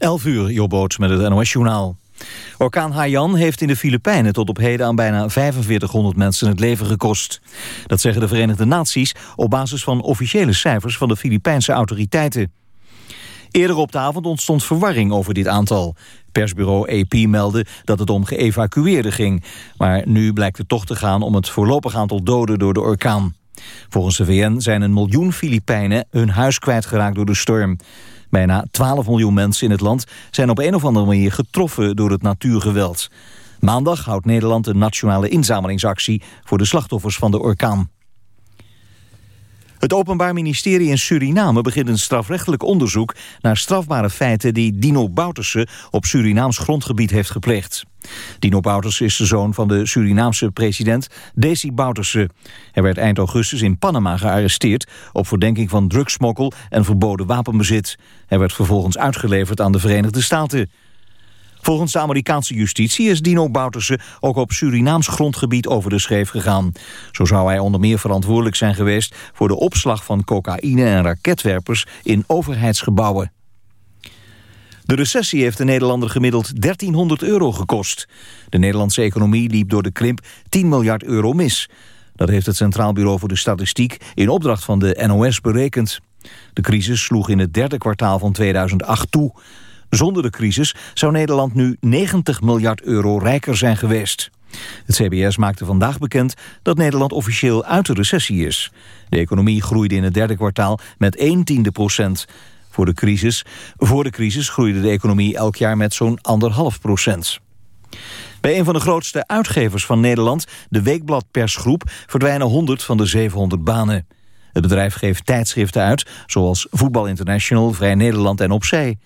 11 uur, Jobboot met het NOS-journaal. Orkaan Haiyan heeft in de Filipijnen tot op heden aan bijna 4500 mensen het leven gekost. Dat zeggen de Verenigde Naties op basis van officiële cijfers van de Filipijnse autoriteiten. Eerder op de avond ontstond verwarring over dit aantal. Persbureau AP meldde dat het om geëvacueerden ging. Maar nu blijkt het toch te gaan om het voorlopig aantal doden door de orkaan. Volgens de VN zijn een miljoen Filipijnen hun huis kwijtgeraakt door de storm. Bijna 12 miljoen mensen in het land zijn op een of andere manier getroffen door het natuurgeweld. Maandag houdt Nederland een nationale inzamelingsactie voor de slachtoffers van de orkaan. Het Openbaar Ministerie in Suriname begint een strafrechtelijk onderzoek naar strafbare feiten die Dino Bouterse op Surinaams grondgebied heeft gepleegd. Dino Bouterse is de zoon van de Surinaamse president Desi Bouterse. Hij werd eind augustus in Panama gearresteerd op verdenking van drugsmokkel en verboden wapenbezit. Hij werd vervolgens uitgeleverd aan de Verenigde Staten. Volgens de Amerikaanse justitie is Dino Bouterse ook op Surinaams grondgebied over de scheef gegaan. Zo zou hij onder meer verantwoordelijk zijn geweest voor de opslag van cocaïne en raketwerpers in overheidsgebouwen. De recessie heeft de Nederlander gemiddeld 1300 euro gekost. De Nederlandse economie liep door de krimp 10 miljard euro mis. Dat heeft het Centraal Bureau voor de Statistiek in opdracht van de NOS berekend. De crisis sloeg in het derde kwartaal van 2008 toe. Zonder de crisis zou Nederland nu 90 miljard euro rijker zijn geweest. Het CBS maakte vandaag bekend dat Nederland officieel uit de recessie is. De economie groeide in het derde kwartaal met 1 tiende procent. Voor de crisis, voor de crisis groeide de economie elk jaar met zo'n anderhalf procent. Bij een van de grootste uitgevers van Nederland, de Weekblad Persgroep, verdwijnen 100 van de 700 banen. Het bedrijf geeft tijdschriften uit, zoals Voetbal International, Vrij Nederland en Opzij.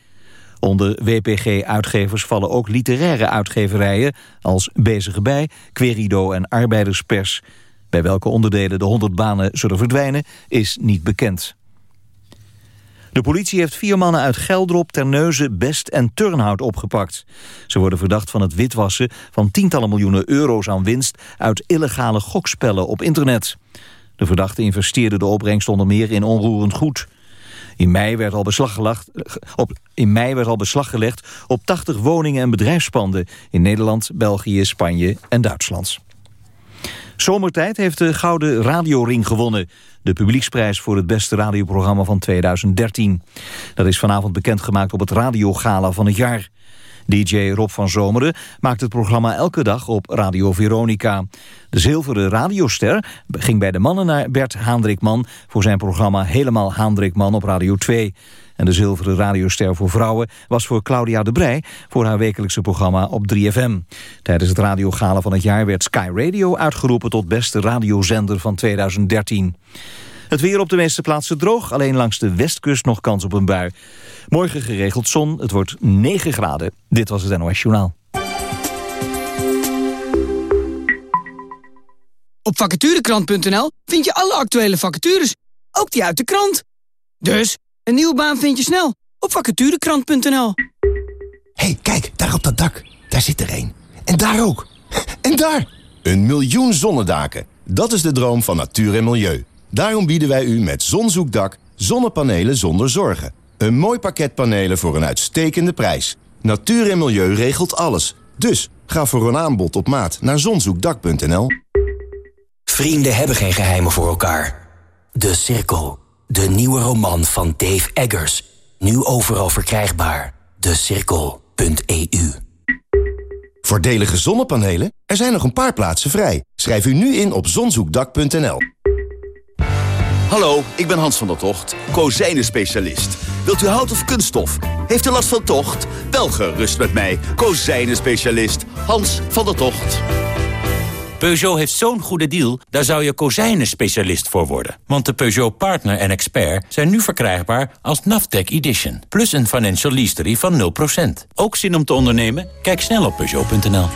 Onder WPG-uitgevers vallen ook literaire uitgeverijen als Bezige Bij, Querido en Arbeiderspers. Bij welke onderdelen de 100 banen zullen verdwijnen is niet bekend. De politie heeft vier mannen uit Geldrop, Terneuzen, Best en Turnhout opgepakt. Ze worden verdacht van het witwassen van tientallen miljoenen euro's aan winst... uit illegale gokspellen op internet. De verdachten investeerden de opbrengst onder meer in onroerend goed. In mei werd al beslag, gelegd, op, in mei werd al beslag gelegd op 80 woningen en bedrijfspanden... in Nederland, België, Spanje en Duitsland. Zomertijd heeft de Gouden Radioring gewonnen. De publieksprijs voor het beste radioprogramma van 2013. Dat is vanavond bekendgemaakt op het Radiogala van het jaar. DJ Rob van Zomeren maakt het programma elke dag op Radio Veronica. De zilveren radioster ging bij de mannen naar Bert Haandrikman... voor zijn programma Helemaal Haandrikman op Radio 2. En de zilveren radioster voor vrouwen was voor Claudia de Brij... voor haar wekelijkse programma op 3FM. Tijdens het radiogala van het jaar werd Sky Radio uitgeroepen... tot beste radiozender van 2013. Het weer op de meeste plaatsen droog, alleen langs de westkust nog kans op een bui. Morgen geregeld zon, het wordt 9 graden. Dit was het NOS Journaal. Op vacaturekrant.nl vind je alle actuele vacatures, ook die uit de krant. Dus, een nieuwe baan vind je snel op vacaturekrant.nl. hey, kijk, daar op dat dak. Daar zit er een. En daar ook. En daar! Een miljoen zonnedaken. Dat is de droom van natuur en milieu. Daarom bieden wij u met Zonzoekdak zonnepanelen zonder zorgen. Een mooi pakket panelen voor een uitstekende prijs. Natuur en milieu regelt alles. Dus ga voor een aanbod op maat naar zonzoekdak.nl. Vrienden hebben geen geheimen voor elkaar. De Cirkel. De nieuwe roman van Dave Eggers. Nu overal verkrijgbaar. DeCirkel.eu Voordelige zonnepanelen? Er zijn nog een paar plaatsen vrij. Schrijf u nu in op zonzoekdak.nl. Hallo, ik ben Hans van der Tocht, kozijnen-specialist. Wilt u hout of kunststof? Heeft u last van tocht? Wel gerust met mij, kozijnen-specialist Hans van der Tocht. Peugeot heeft zo'n goede deal, daar zou je kozijnen-specialist voor worden. Want de Peugeot Partner en Expert zijn nu verkrijgbaar als Naftec Edition. Plus een financial leasery van 0%. Ook zin om te ondernemen? Kijk snel op Peugeot.nl.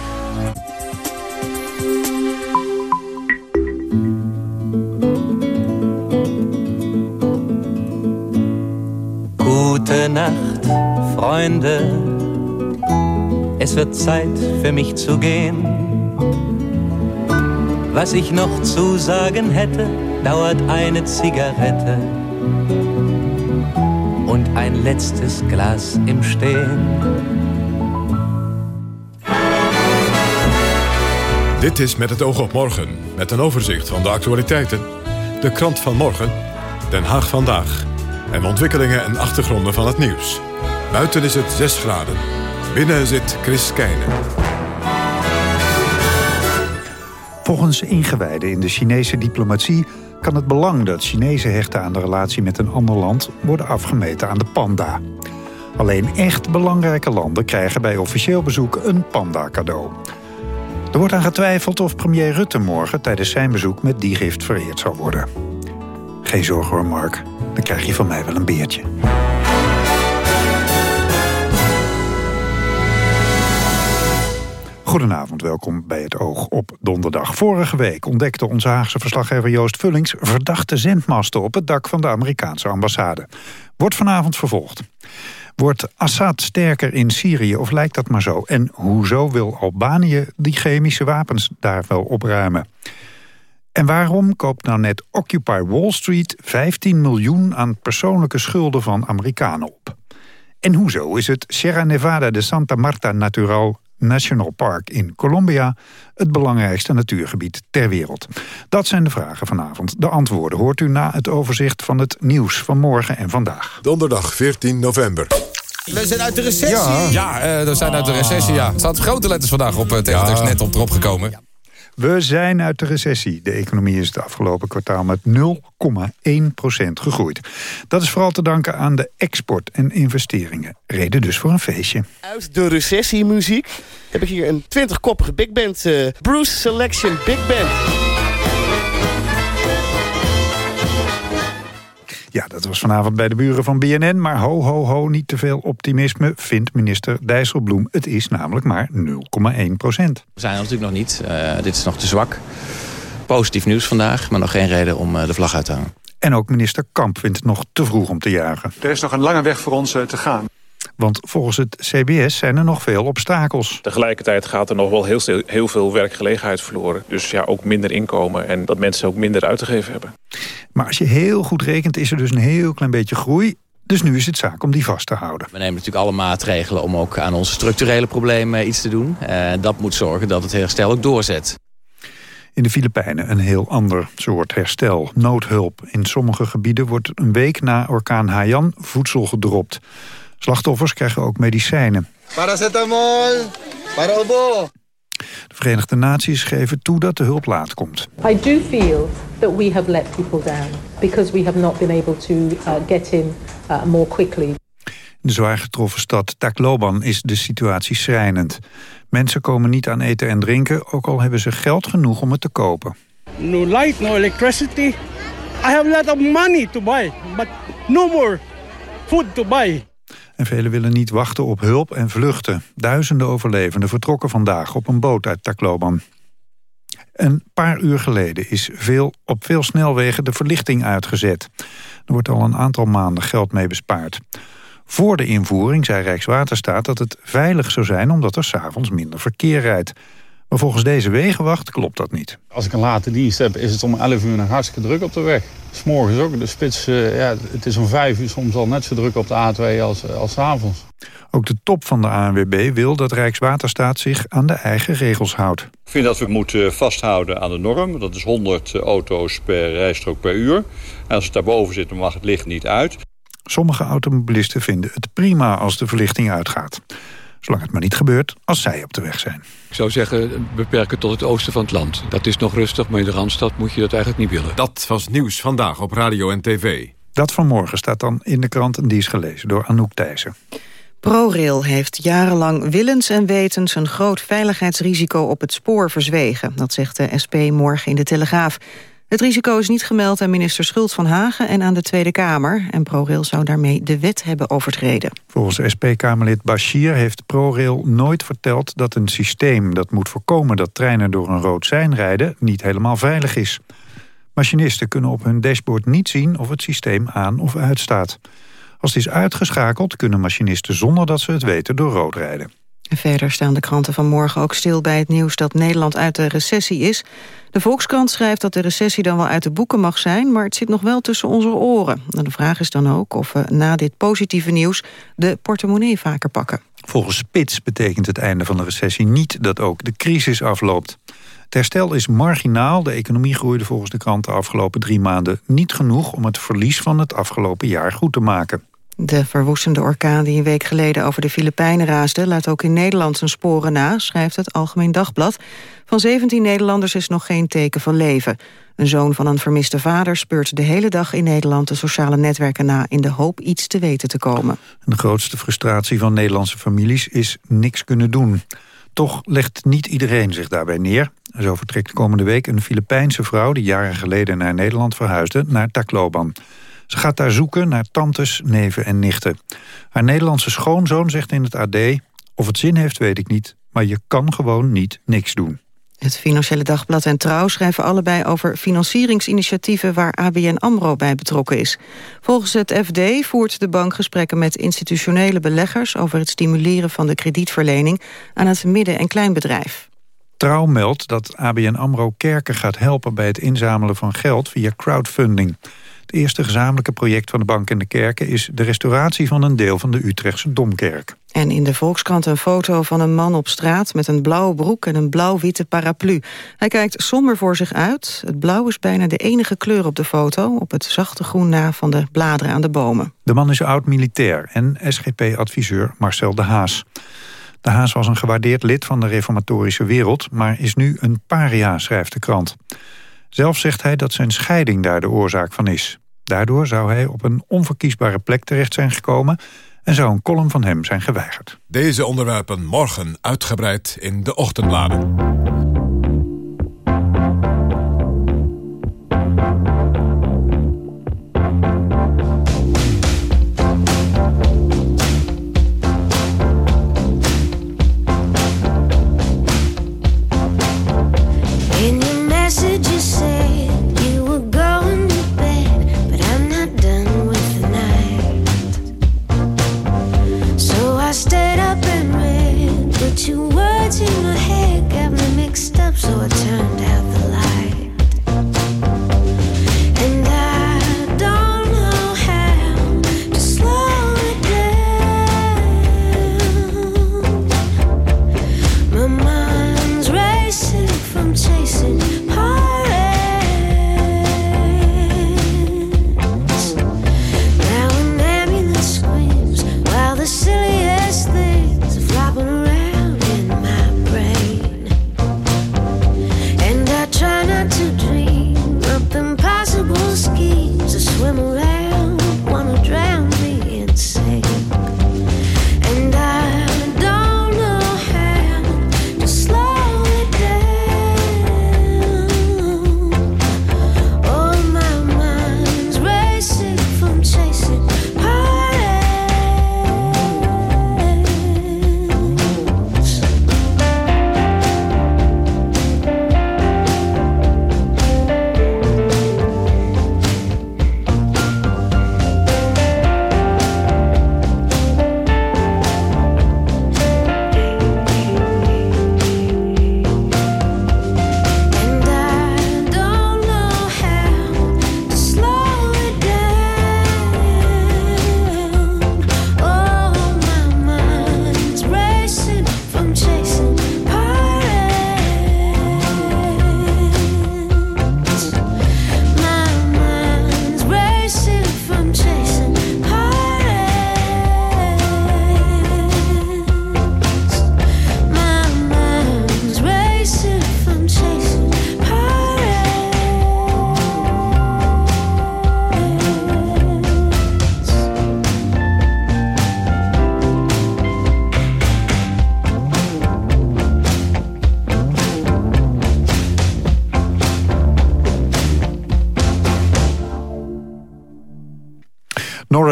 Gute Nacht, Freunde. Es wird Zeit für mich zu gehen. Was ich noch zu sagen hätte, dauert eine Zigarette und ein letztes Glas im. Dit is Met het oog op morgen, met een overzicht van de actualiteiten. De krant van morgen, Den Haag vandaag. En ontwikkelingen en achtergronden van het nieuws. Buiten is het 6 graden. Binnen zit Chris Keijnen. Volgens ingewijden in de Chinese diplomatie kan het belang dat Chinezen hechten aan de relatie met een ander land worden afgemeten aan de panda. Alleen echt belangrijke landen krijgen bij officieel bezoek een panda cadeau. Er wordt aan getwijfeld of premier Rutte morgen tijdens zijn bezoek met die gift vereerd zal worden. Geen zorgen hoor, Mark. Dan krijg je van mij wel een beertje. Goedenavond, welkom bij het Oog op donderdag. Vorige week ontdekte onze Haagse verslaggever Joost Vullings... verdachte zendmasten op het dak van de Amerikaanse ambassade. Wordt vanavond vervolgd. Wordt Assad sterker in Syrië of lijkt dat maar zo? En hoezo wil Albanië die chemische wapens daar wel opruimen? En waarom koopt nou net Occupy Wall Street 15 miljoen aan persoonlijke schulden van Amerikanen op? En hoezo is het Sierra Nevada de Santa Marta Natural National Park in Colombia het belangrijkste natuurgebied ter wereld? Dat zijn de vragen vanavond. De antwoorden hoort u na het overzicht van het nieuws van morgen en vandaag. Donderdag 14 november. We zijn uit de recessie. Ja, ja uh, we zijn uit de recessie, ja. Er staat grote letters vandaag op uh, teletext net op erop gekomen. We zijn uit de recessie. De economie is het afgelopen kwartaal met 0,1% gegroeid. Dat is vooral te danken aan de export en investeringen. Reden dus voor een feestje. Uit de recessiemuziek heb ik hier een 20-koppige big band. Uh, Bruce Selection Big Band. Ja, dat was vanavond bij de buren van BNN. Maar ho, ho, ho, niet te veel optimisme, vindt minister Dijsselbloem. Het is namelijk maar 0,1 procent. We zijn er natuurlijk nog niet. Uh, dit is nog te zwak. Positief nieuws vandaag, maar nog geen reden om uh, de vlag uit te hangen. En ook minister Kamp vindt het nog te vroeg om te jagen. Er is nog een lange weg voor ons uh, te gaan. Want volgens het CBS zijn er nog veel obstakels. Tegelijkertijd gaat er nog wel heel, heel veel werkgelegenheid verloren. Dus ja, ook minder inkomen en dat mensen ook minder uit te geven hebben. Maar als je heel goed rekent is er dus een heel klein beetje groei. Dus nu is het zaak om die vast te houden. We nemen natuurlijk alle maatregelen om ook aan onze structurele problemen iets te doen. En dat moet zorgen dat het herstel ook doorzet. In de Filipijnen een heel ander soort herstel. Noodhulp. In sommige gebieden wordt een week na orkaan Haiyan voedsel gedropt. Slachtoffers krijgen ook medicijnen. Paracetamol, Parobo. De Verenigde Naties geven toe dat de hulp laat komt. I do feel that we have let people down because we have not been able to uh, get in uh, more quickly. In de zwaar getroffen stad Tacloban is de situatie schrijnend. Mensen komen niet aan eten en drinken, ook al hebben ze geld genoeg om het te kopen. No light, no electricity. I have a lot of money to buy, but no more food to buy. En velen willen niet wachten op hulp en vluchten. Duizenden overlevenden vertrokken vandaag op een boot uit Tacloban. Een paar uur geleden is veel, op veel snelwegen de verlichting uitgezet. Er wordt al een aantal maanden geld mee bespaard. Voor de invoering zei Rijkswaterstaat dat het veilig zou zijn... omdat er s'avonds minder verkeer rijdt. Maar volgens deze wegenwacht klopt dat niet. Als ik een late dienst heb, is het om 11 uur nog hartstikke druk op de weg. S'morgens ook. De spits, uh, ja, het is om 5 uur soms al net zo druk op de A2 als, als avonds. Ook de top van de ANWB wil dat Rijkswaterstaat zich aan de eigen regels houdt. Ik vind dat we moeten vasthouden aan de norm. Dat is 100 auto's per rijstrook per uur. En als het daarboven zit, dan mag het licht niet uit. Sommige automobilisten vinden het prima als de verlichting uitgaat. Zolang het maar niet gebeurt als zij op de weg zijn. Ik zou zeggen, beperken tot het oosten van het land. Dat is nog rustig, maar in de Randstad moet je dat eigenlijk niet willen. Dat was nieuws vandaag op radio en tv. Dat vanmorgen staat dan in de krant en die is gelezen door Anouk Thijssen. ProRail heeft jarenlang willens en wetens een groot veiligheidsrisico op het spoor verzwegen. Dat zegt de SP morgen in de Telegraaf. Het risico is niet gemeld aan minister Schultz van Hagen en aan de Tweede Kamer. En ProRail zou daarmee de wet hebben overtreden. Volgens SP-Kamerlid Bashir heeft ProRail nooit verteld dat een systeem dat moet voorkomen dat treinen door een rood sein rijden niet helemaal veilig is. Machinisten kunnen op hun dashboard niet zien of het systeem aan of uitstaat. Als het is uitgeschakeld kunnen machinisten zonder dat ze het weten door rood rijden. Verder staan de kranten vanmorgen ook stil bij het nieuws dat Nederland uit de recessie is. De Volkskrant schrijft dat de recessie dan wel uit de boeken mag zijn... maar het zit nog wel tussen onze oren. En de vraag is dan ook of we na dit positieve nieuws de portemonnee vaker pakken. Volgens Spits betekent het einde van de recessie niet dat ook de crisis afloopt. Het herstel is marginaal. De economie groeide volgens de krant de afgelopen drie maanden niet genoeg... om het verlies van het afgelopen jaar goed te maken. De verwoestende orkaan die een week geleden over de Filipijnen raasde... laat ook in Nederland zijn sporen na, schrijft het Algemeen Dagblad. Van 17 Nederlanders is nog geen teken van leven. Een zoon van een vermiste vader speurt de hele dag in Nederland... de sociale netwerken na in de hoop iets te weten te komen. De grootste frustratie van Nederlandse families is niks kunnen doen. Toch legt niet iedereen zich daarbij neer. Zo vertrekt komende week een Filipijnse vrouw... die jaren geleden naar Nederland verhuisde, naar Tacloban. Ze gaat daar zoeken naar tantes, neven en nichten. Haar Nederlandse schoonzoon zegt in het AD... of het zin heeft, weet ik niet, maar je kan gewoon niet niks doen. Het Financiële Dagblad en Trouw schrijven allebei over financieringsinitiatieven waar ABN AMRO bij betrokken is. Volgens het FD voert de bank gesprekken met institutionele beleggers over het stimuleren van de kredietverlening aan het midden- en kleinbedrijf. Trouw meldt dat ABN AMRO kerken gaat helpen bij het inzamelen van geld via crowdfunding. Het eerste gezamenlijke project van de bank en de kerken... is de restauratie van een deel van de Utrechtse Domkerk. En in de Volkskrant een foto van een man op straat... met een blauwe broek en een blauw-witte paraplu. Hij kijkt somber voor zich uit. Het blauw is bijna de enige kleur op de foto... op het zachte groen na van de bladeren aan de bomen. De man is oud-militair en SGP-adviseur Marcel de Haas. De Haas was een gewaardeerd lid van de reformatorische wereld... maar is nu een paria, schrijft de krant. Zelf zegt hij dat zijn scheiding daar de oorzaak van is. Daardoor zou hij op een onverkiesbare plek terecht zijn gekomen... en zou een column van hem zijn geweigerd. Deze onderwerpen morgen uitgebreid in de ochtendbladen.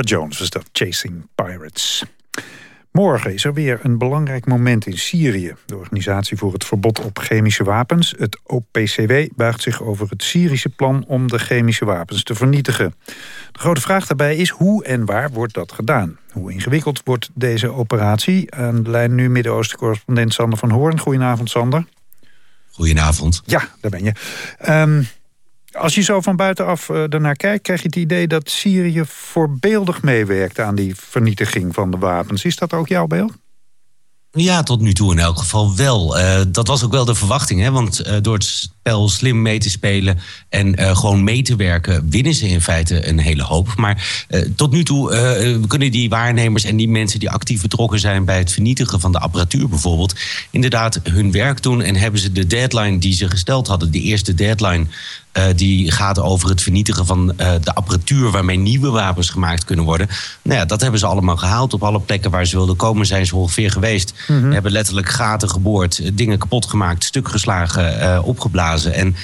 Jones was dat, Chasing Pirates. Morgen is er weer een belangrijk moment in Syrië. De Organisatie voor het Verbod op Chemische Wapens, het OPCW... buigt zich over het Syrische plan om de chemische wapens te vernietigen. De grote vraag daarbij is hoe en waar wordt dat gedaan? Hoe ingewikkeld wordt deze operatie? Aan de lijn nu Midden-Oosten-correspondent Sander van Hoorn. Goedenavond, Sander. Goedenavond. Ja, daar ben je. Um, als je zo van buitenaf uh, ernaar kijkt... krijg je het idee dat Syrië voorbeeldig meewerkt... aan die vernietiging van de wapens. Is dat ook jouw beeld? Ja, tot nu toe in elk geval wel. Uh, dat was ook wel de verwachting. Hè? Want uh, door het spel slim mee te spelen en gewoon mee te werken... winnen ze in feite een hele hoop. Maar tot nu toe kunnen die waarnemers en die mensen... die actief betrokken zijn bij het vernietigen van de apparatuur bijvoorbeeld... inderdaad hun werk doen en hebben ze de deadline die ze gesteld hadden... de eerste deadline uh, die gaat over het vernietigen van uh, de apparatuur waarmee nieuwe wapens gemaakt kunnen worden. Nou ja, dat hebben ze allemaal gehaald. Op alle plekken waar ze wilden komen zijn ze ongeveer geweest. Mm -hmm. Hebben letterlijk gaten geboord, dingen kapot gemaakt, stuk geslagen, uh, opgeblazen. En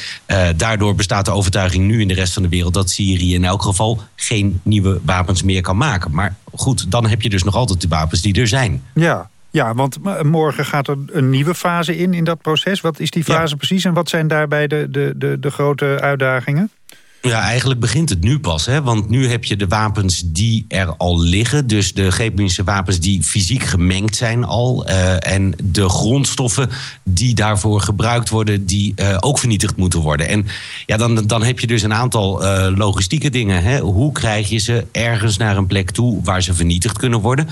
daardoor bestaat de overtuiging nu in de rest van de wereld dat Syrië in elk geval geen nieuwe wapens meer kan maken. Maar goed, dan heb je dus nog altijd de wapens die er zijn. Ja, ja, want morgen gaat er een nieuwe fase in, in dat proces. Wat is die fase ja. precies en wat zijn daarbij de, de, de, de grote uitdagingen? Ja, eigenlijk begint het nu pas. Hè? Want nu heb je de wapens die er al liggen. Dus de chemische wapens die fysiek gemengd zijn al. Uh, en de grondstoffen die daarvoor gebruikt worden... die uh, ook vernietigd moeten worden. En ja, dan, dan heb je dus een aantal uh, logistieke dingen. Hè? Hoe krijg je ze ergens naar een plek toe... waar ze vernietigd kunnen worden?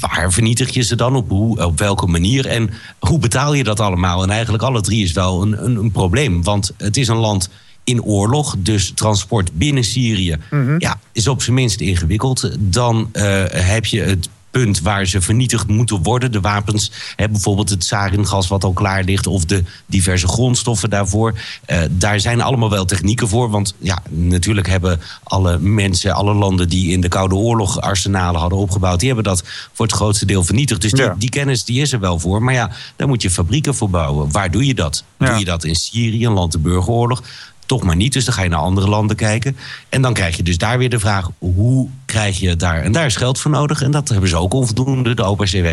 Waar vernietig je ze dan? Op, hoe, op welke manier? En hoe betaal je dat allemaal? En eigenlijk alle drie is wel een, een, een probleem. Want het is een land in oorlog. Dus transport binnen Syrië mm -hmm. ja, is op zijn minst ingewikkeld. Dan uh, heb je het punt waar ze vernietigd moeten worden. De wapens, hè, bijvoorbeeld het saringas wat al klaar ligt... of de diverse grondstoffen daarvoor. Uh, daar zijn allemaal wel technieken voor. Want ja, natuurlijk hebben alle mensen, alle landen... die in de Koude Oorlog arsenalen hadden opgebouwd... die hebben dat voor het grootste deel vernietigd. Dus die, ja. die kennis die is er wel voor. Maar ja, daar moet je fabrieken voor bouwen. Waar doe je dat? Ja. Doe je dat in Syrië, een land de burgeroorlog toch maar niet. Dus dan ga je naar andere landen kijken. En dan krijg je dus daar weer de vraag... hoe krijg je het daar? En daar is geld voor nodig. En dat hebben ze ook onvoldoende, de OPCW.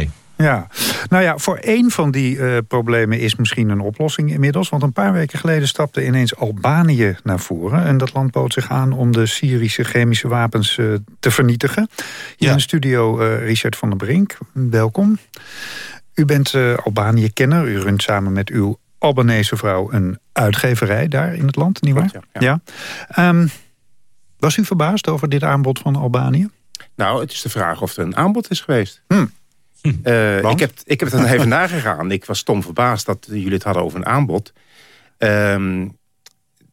Ja, nou ja, voor één van die uh, problemen is misschien een oplossing inmiddels. Want een paar weken geleden stapte ineens Albanië naar voren. En dat land bood zich aan om de Syrische chemische wapens uh, te vernietigen. Hier ja. in de studio uh, Richard van der Brink, welkom. U bent Albanië-kenner. U runt samen met uw Albanese vrouw een uitgeverij daar in het land, nietwaar? Ja. ja. Um, was u verbaasd over dit aanbod van Albanië? Nou, het is de vraag of er een aanbod is geweest. Hm. Uh, ik, heb, ik heb het dan even nagegaan. Ik was stom verbaasd dat jullie het hadden over een aanbod. Um,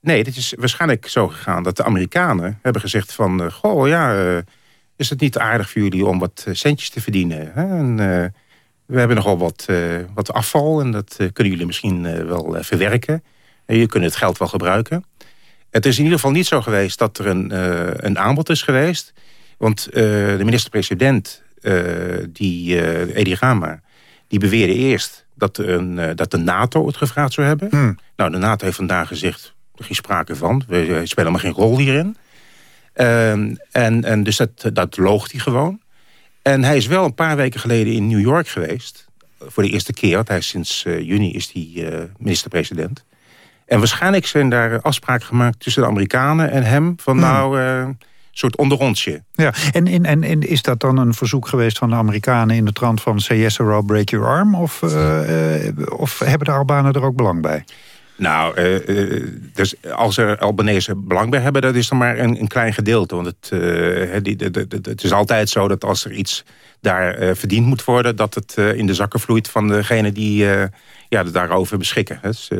nee, het is waarschijnlijk zo gegaan dat de Amerikanen hebben gezegd van... Uh, goh, ja, uh, is het niet aardig voor jullie om wat centjes te verdienen? Hè? En, we hebben nogal wat, uh, wat afval en dat uh, kunnen jullie misschien uh, wel verwerken. En jullie kunnen het geld wel gebruiken. Het is in ieder geval niet zo geweest dat er een, een aanbod is geweest. Want de minister-president, die Edi Rama, die beweerde eerst dat, een, dat de NATO het gevraagd zou hebben. Hmm. Nou, de NATO heeft vandaag gezegd, er geen sprake van. We, spelen maar geen rol hierin. Ehm, en, en dus dat, dat loogt hij gewoon. En hij is wel een paar weken geleden in New York geweest. Voor de eerste keer, want hij is sinds uh, juni is hij uh, minister-president. En waarschijnlijk zijn daar afspraken gemaakt tussen de Amerikanen en hem... van hmm. nou, een soort onderrondje. Ja, en, en, is dat dan een verzoek geweest van de Amerikanen... in de trant van say yes or I'll break your arm? Of, of hebben de Albanen er ook belang bij? Nou, uh, dus als er Albanese belang bij hebben... dat is dan maar een, een klein gedeelte. Want het, uh, die, de, de, de, het is altijd zo dat als er iets daar verdiend moet worden... dat het in de zakken vloeit van degene die ja, daarover beschikken. Dus,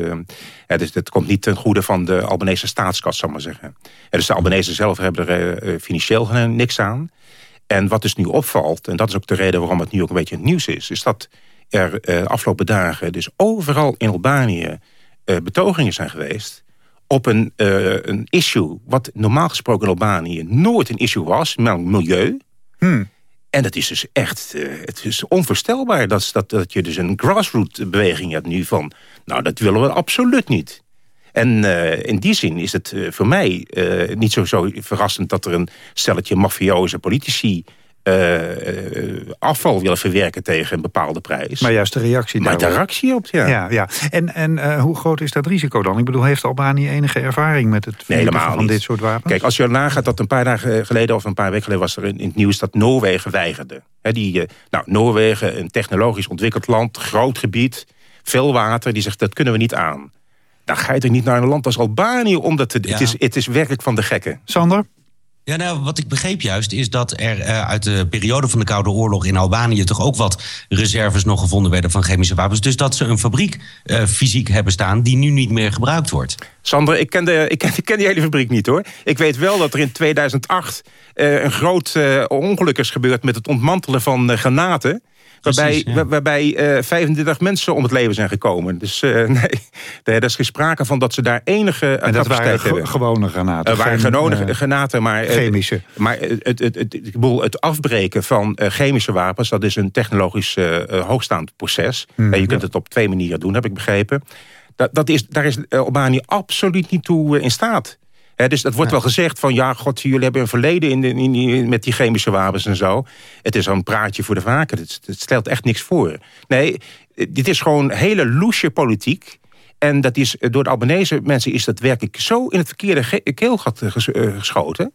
dus het komt niet ten goede van de Albanese staatskas, zal ik maar zeggen. Dus de Albanese zelf hebben er financieel niks aan. En wat dus nu opvalt, en dat is ook de reden waarom het nu ook een beetje het nieuws is... is dat er afgelopen dagen dus overal in Albanië uh, betogingen zijn geweest op een, uh, een issue... wat normaal gesproken in Albanië nooit een issue was, namelijk milieu. Hmm. En dat is dus echt uh, het is onvoorstelbaar dat, dat, dat je dus een grassroot beweging hebt nu van... nou, dat willen we absoluut niet. En uh, in die zin is het voor mij niet zo, zo verrassend... dat er een stelletje mafioze politici eh, afval willen verwerken tegen een bepaalde prijs. Maar juist de reactie Maar de reactie op, ja. Ja, ja. En, en eh, hoe groot is dat risico dan? Ik bedoel, heeft Albanië enige ervaring met het vernietigen helemaal van niet. dit soort wapens? Kijk, als je nagaat dat een paar dagen geleden... of een paar weken geleden was er in, het nieuws dat Noorwegen weigerde. Die, eh, nou, Noorwegen, een technologisch ontwikkeld land, groot gebied... veel water, die zegt dat kunnen we niet aan. Dan ga je toch niet naar een land als Albanië... omdat het, het, is, het is werkelijk van de gekken. Sander? Ja, nou, wat ik begreep juist is dat er eh, uit de periode van de Koude Oorlog in Albanië toch ook wat reserves nog gevonden werden van chemische wapens. Dus dat ze een fabriek eh, fysiek hebben staan die nu niet meer gebruikt wordt. Sander, ik ken, de, ik, ken, die hele fabriek niet hoor. Ik weet wel dat er in 2008 eh, een groot ongeluk is gebeurd... met het ontmantelen van eh, Waarbij, ja. waarbij eh 35 mensen om het leven zijn gekomen. Dus eh, nee, er is geen sprake van dat ze daar enige eh, En dat waren hebben. gewone granaten. Er waren gewone eh, granaten, maar... eh, chemische. Maar het, het, het, het, ik bedoel, het afbreken van eh, chemische wapens... dat is een technologisch eh, eh, hoogstaand proces. Mhm. En je kunt het op twee manieren doen, heb ik begrepen. Dat, dat is, daar is eh, Albanië absoluut niet toe eh, in staat. Dus dat wordt wel gezegd van... ja, god, jullie hebben een verleden in, de- in, die- met die chemische wapens en zo. Het is een praatje voor de vaker. Het, het stelt echt niks voor. Nee, dit is gewoon hele loesje politiek... En dat is, eh, door de Albanese mensen is dat werkelijk zo in het verkeerde keelgat eh, ges- eh, geschoten...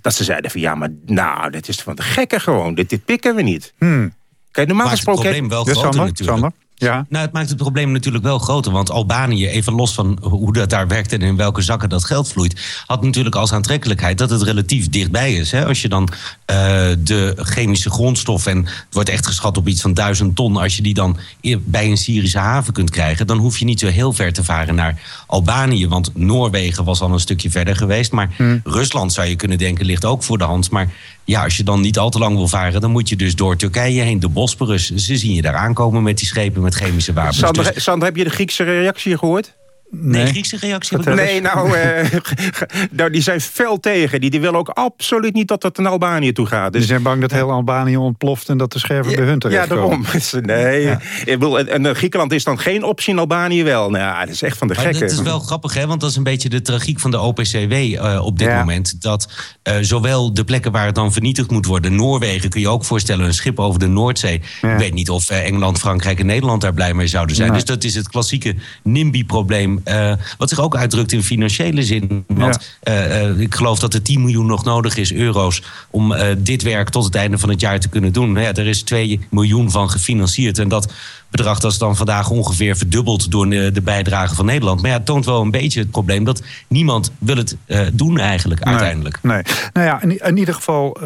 dat ze zeiden van ja, maar nou, dit is van de gekken gewoon. Dit, dit pikken we niet. Hmm. Kijk, normaal maakt het gesproken... probleem wel groter Sander, natuurlijk. Sander? Ja. Nou, het maakt het probleem natuurlijk wel groter. Want Albanië, even los van hoe dat daar werkt en in welke zakken dat geld vloeit, had natuurlijk als aantrekkelijkheid dat het relatief dichtbij is. Hè? Als je dan eh, de chemische grondstof, en het wordt echt geschat op iets van duizend ton, als je die dan bij een Syrische haven kunt krijgen, dan hoef je niet zo heel ver te varen naar Albanië. Want Noorwegen was al een stukje verder geweest. Maar Rusland zou je kunnen denken, ligt ook voor de hand. Maar ja, als je dan niet al te lang wil varen, dan moet je dus door Turkije heen, de Bosporus. Ze zien je daar aankomen met die schepen met chemische wapens. Sander, Dus- Sander, heb je de Griekse reactie gehoord? Nee, Griekse reactie heb ik Nee, nou, eh, nou, die zijn fel tegen. Die, die willen ook absoluut niet dat het naar Albanië toe gaat. Die Dus, zijn bang dat heel Albanië ontploft en dat de scherven bij hun ja, terechtkomen. daarom. Nee, ik bedoel, en, en, eh, Griekenland is dan geen optie in Albanië wel. Nou, ja, dat is echt van de Maar gekken. het is wel grappig, hè? want dat is een beetje de tragiek van de OPCW eh, op dit moment. Dat eh, zowel de plekken waar het dan vernietigd moet worden, Noorwegen kun je ook voorstellen, een schip over de Noordzee. Ik weet niet of Engeland, Frankrijk en Nederland daar blij mee zouden zijn. Nee. Dus dat is het klassieke NIMBY-probleem, eh, wat zich ook uitdrukt in financiële zin. Want eh, eh, ik geloof dat er 10 miljoen nog nodig is, euro's, om dit werk tot het einde van het jaar te kunnen doen. Nou ja, er is 2 miljoen van gefinancierd. En dat bedrag dat is dan vandaag ongeveer verdubbeld door de, bijdrage van Nederland. Maar ja, het toont wel een beetje het probleem dat niemand wil het doen eigenlijk uiteindelijk. Nee. Nou ja, in, in ieder geval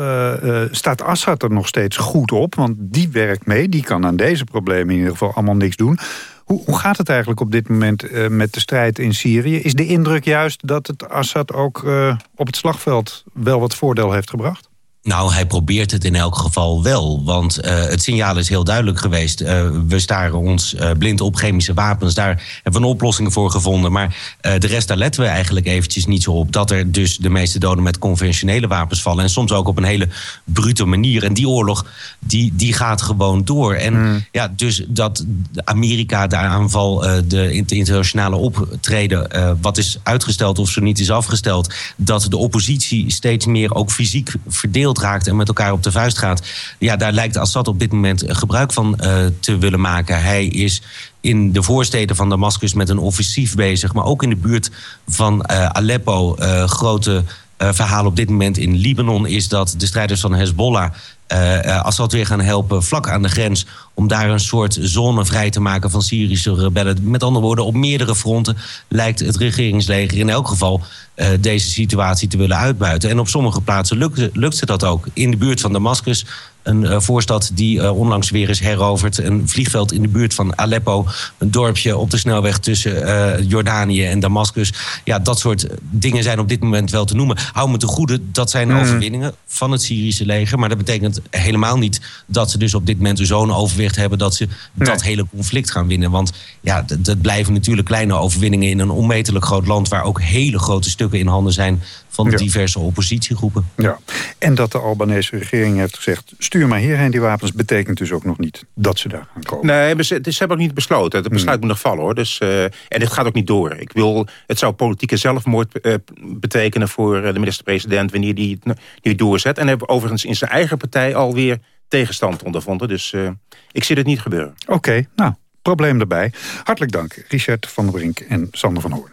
staat Assad er nog steeds goed op. Want die werkt mee. Die kan aan deze problemen in ieder geval allemaal niks doen. Hoe, gaat het eigenlijk op dit moment eh, met de strijd in Syrië? Is de indruk juist dat het Assad ook eh, op het slagveld wel wat voordeel heeft gebracht? Nou, hij probeert het in elk geval wel. Want eh, het signaal is heel duidelijk geweest. Eh, we staren ons eh, blind op chemische wapens. Daar hebben we een oplossing voor gevonden. Maar de rest, daar letten we eigenlijk eventjes niet zo op. Dat er dus de meeste doden met conventionele wapens vallen. En soms ook op een hele brute manier. En die oorlog, die, die gaat gewoon door. En ja, dus dat Amerika de aanval, de inter- internationale optreden... wat is uitgesteld of zo niet is afgesteld... dat de oppositie steeds meer ook fysiek raakt... en met elkaar op de vuist gaat. Ja, daar lijkt Assad op dit moment gebruik van eh, te willen maken. Hij is in de voorsteden van Damascus met een offensief bezig... maar ook in de buurt van eh, Aleppo eh, grote... eh, verhaal op dit moment in Libanon is dat de strijders van Hezbollah eh, eh, Assad weer gaan helpen vlak aan de grens... om daar een soort zone vrij te maken van Syrische rebellen. Met andere woorden, op meerdere fronten lijkt het regeringsleger in elk geval... eh, deze situatie te willen uitbuiten. En op sommige plaatsen lukt, lukt ze dat ook. In de buurt van Damascus, een eh, voorstad die eh, onlangs weer is heroverd... een vliegveld in de buurt van Aleppo... een dorpje op de snelweg tussen eh, Jordanië en Damascus. Ja, dat soort dingen zijn op dit moment wel te noemen. Hou me te goede, dat zijn Mhm. overwinningen van het Syrische leger. Maar dat betekent helemaal niet dat ze dus op dit moment zo'n overwicht hebben... dat ze dat hele conflict gaan winnen. Want ja, dat blijven natuurlijk kleine overwinningen... in een onmetelijk groot land... waar ook hele grote stukken in handen zijn van Ja. diverse oppositiegroepen. Ja. En dat de Albanese regering heeft gezegd... stuur maar hierheen die wapens... betekent dus ook nog niet dat ze daar gaan komen. Nee, ze, ze hebben ook niet besloten. Het besluit Hmm. moet nog vallen, hoor. Dus, eh, en dit gaat ook niet door. Ik wil, het zou politieke zelfmoord eh, betekenen voor eh, de minister-president... wanneer die het nu doorzet. En hebben overigens in zijn eigen partij alweer tegenstand ondervonden. Dus eh, ik zie het niet gebeuren. Oké, nou, probleem erbij. Hartelijk dank, Richard van der Brink en Sander van Hoorn.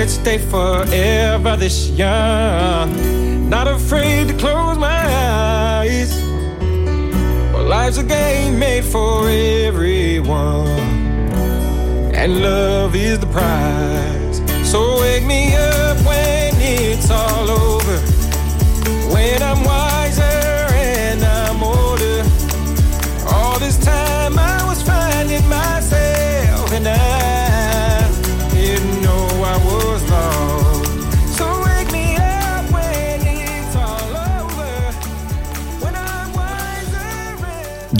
could stay forever this young, not afraid to close my eyes. But life's a game made for everyone and love is the prize. So wake me up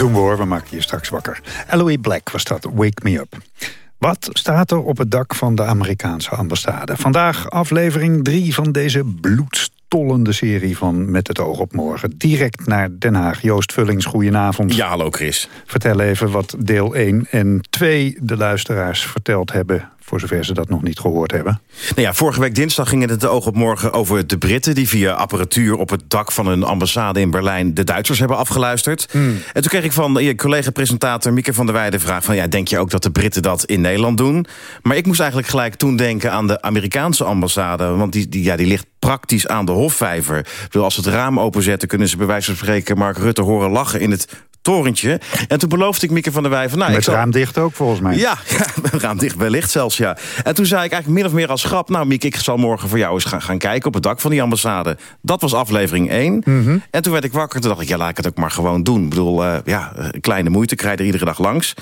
Doen we hoor, we maken je straks wakker. Eloy Black was dat, Wake Me Up. Wat staat er op het dak van de Amerikaanse ambassade? Vandaag aflevering 3 van deze bloedstollende serie van Met het oog op morgen. Direct naar Den Haag. Joost Vullings, goedenavond. Ja, hallo Chris. Vertel even wat deel 1 en 2 de luisteraars verteld hebben... voor zover ze dat nog niet gehoord hebben. Nou ja, vorige week dinsdag ging het het oog op morgen over de Britten... die via apparatuur op het dak van een ambassade in Berlijn... de Duitsers hebben afgeluisterd. En toen kreeg ik van je collega-presentator Mieke van der Weijden de vraag van... ja, denk je ook dat de Britten dat in Nederland doen? Maar ik moest eigenlijk gelijk toen denken aan de Amerikaanse ambassade... want die, die, ja, die ligt praktisch aan de Hofvijver. Ik bedoel, als ze het raam openzetten... kunnen ze bij wijze van spreken Mark Rutte horen lachen in het torentje. En toen beloofde ik Mieke van der Weijden... Van, nou, Met ik zal... raam dicht ook volgens mij. Ja, ja raam dicht wellicht zelfs, ja. En toen zei ik eigenlijk min of meer als grap... nou Mieke, ik zal morgen voor jou eens gaan, gaan kijken op het dak van die ambassade. Dat was aflevering 1. Mhm. En toen werd ik wakker, toen dacht ik... ja, laat ik het ook maar gewoon doen. Ik bedoel, eh, ja, kleine moeite, ik rijd er iedere dag langs.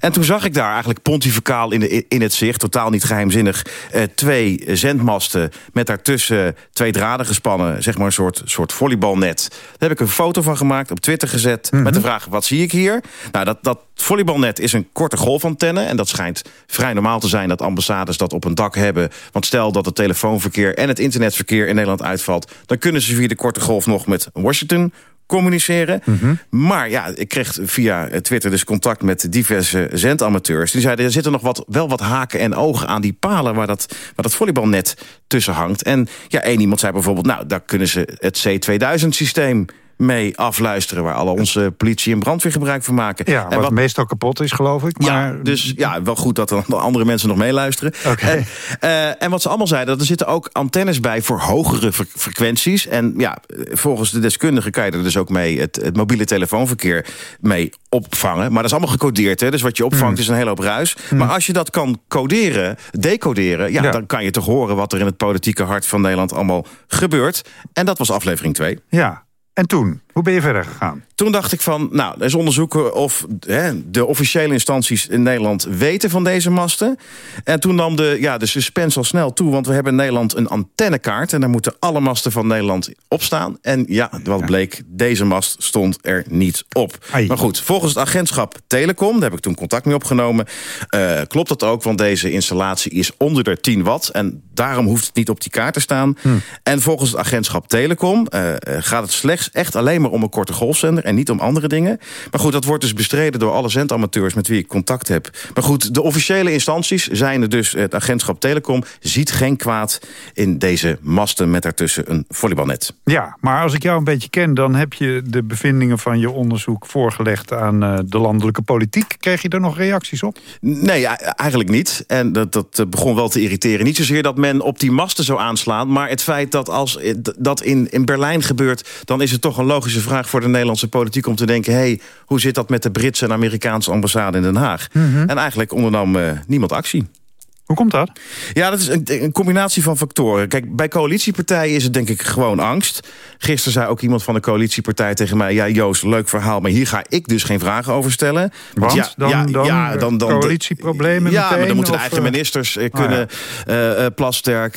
En toen zag ik daar eigenlijk pontificaal in, de, in het zicht... totaal niet geheimzinnig, eh, twee zendmasten... met daartussen twee draden gespannen, zeg maar een soort, soort volleybalnet. Daar heb ik een foto van gemaakt, op Twitter gezet... met de vraag, wat zie ik hier? Nou, dat, dat volleybalnet is een korte golfantenne... en dat schijnt vrij normaal te zijn dat ambassades dat op een dak hebben. Want stel dat het telefoonverkeer en het internetverkeer in Nederland uitvalt... dan kunnen ze via de korte golf nog met Washington communiceren. Maar ja, ik kreeg via Twitter dus contact met diverse zendamateurs. Die zeiden, er zitten nog wat, wel wat haken en ogen aan die palen... waar dat, waar dat volleybalnet tussen hangt. En ja, één iemand zei bijvoorbeeld... nou, daar kunnen ze het C2000-systeem mee afluisteren... waar alle onze politie en brandweer gebruik van maken. Ja, en wat, meestal kapot is, geloof ik. Maar... Ja, dus ja, wel goed dat er andere mensen nog meeluisteren. Okay. En, uh, en wat ze allemaal zeiden, dat er zitten ook antennes bij... voor hogere fre frequenties. En ja, volgens de deskundigen kan je er dus ook mee... het, het mobiele telefoonverkeer mee opvangen. Maar dat is allemaal gecodeerd, hè? dus wat je opvangt mm. is een hele hoop ruis. Mm. Maar als je dat kan coderen, decoderen... Ja, ja, dan kan je toch horen wat er in het politieke hart van Nederland allemaal gebeurt. En dat was aflevering 2. Ja, en toen? Hoe ben je verder gegaan? Toen dacht ik van, nou, eens onderzoeken of hè, de officiële instanties in Nederland weten van deze masten. En toen nam de, ja, de suspense al snel toe, want we hebben in Nederland een antennekaart. En daar moeten alle masten van Nederland op staan. En ja, wat bleek, deze mast stond er niet op. Ai. Maar goed, volgens het agentschap Telecom, daar heb ik toen contact mee opgenomen, uh, klopt dat ook, want deze installatie is onder de 10 watt. En daarom hoeft het niet op die kaart te staan. Hm. En volgens het agentschap Telecom uh, gaat het slechts echt alleen maar om een korte golfzender en niet om andere dingen. Maar goed, dat wordt dus bestreden door alle zendamateurs met wie ik contact heb. Maar goed, de officiële instanties zijn er dus het agentschap Telecom... ziet geen kwaad in deze masten met daartussen een volleybalnet. Ja, maar als ik jou een beetje ken... dan heb je de bevindingen van je onderzoek voorgelegd aan uh, de landelijke politiek. Kreeg je daar nog reacties op? Nee, eigenlijk niet. En dat, dat begon wel te irriteren. Niet zozeer dat men op die masten zou aanslaan... maar het feit dat als dat in, in Berlijn gebeurt... dan is het toch een logische vraag voor de Nederlandse politiek om te denken... hey, hoe zit dat met de Britse en Amerikaanse ambassade in Den Haag? Mm -hmm. En eigenlijk ondernam uh, niemand actie. Hoe komt dat? Ja, dat is een, een, combinatie van factoren. Kijk, bij coalitiepartijen is het denk ik gewoon angst. Gisteren zei ook iemand van de coalitiepartij tegen mij... ja, Joost, leuk verhaal, maar hier ga ik dus geen vragen over stellen. Want, ja, dan, ja, dan, ja, dan, dan coalitieproblemen Ja, meteen, maar dan moeten de eigen uh, ministers uh, kunnen... Ah, ja. uh, Plasterk,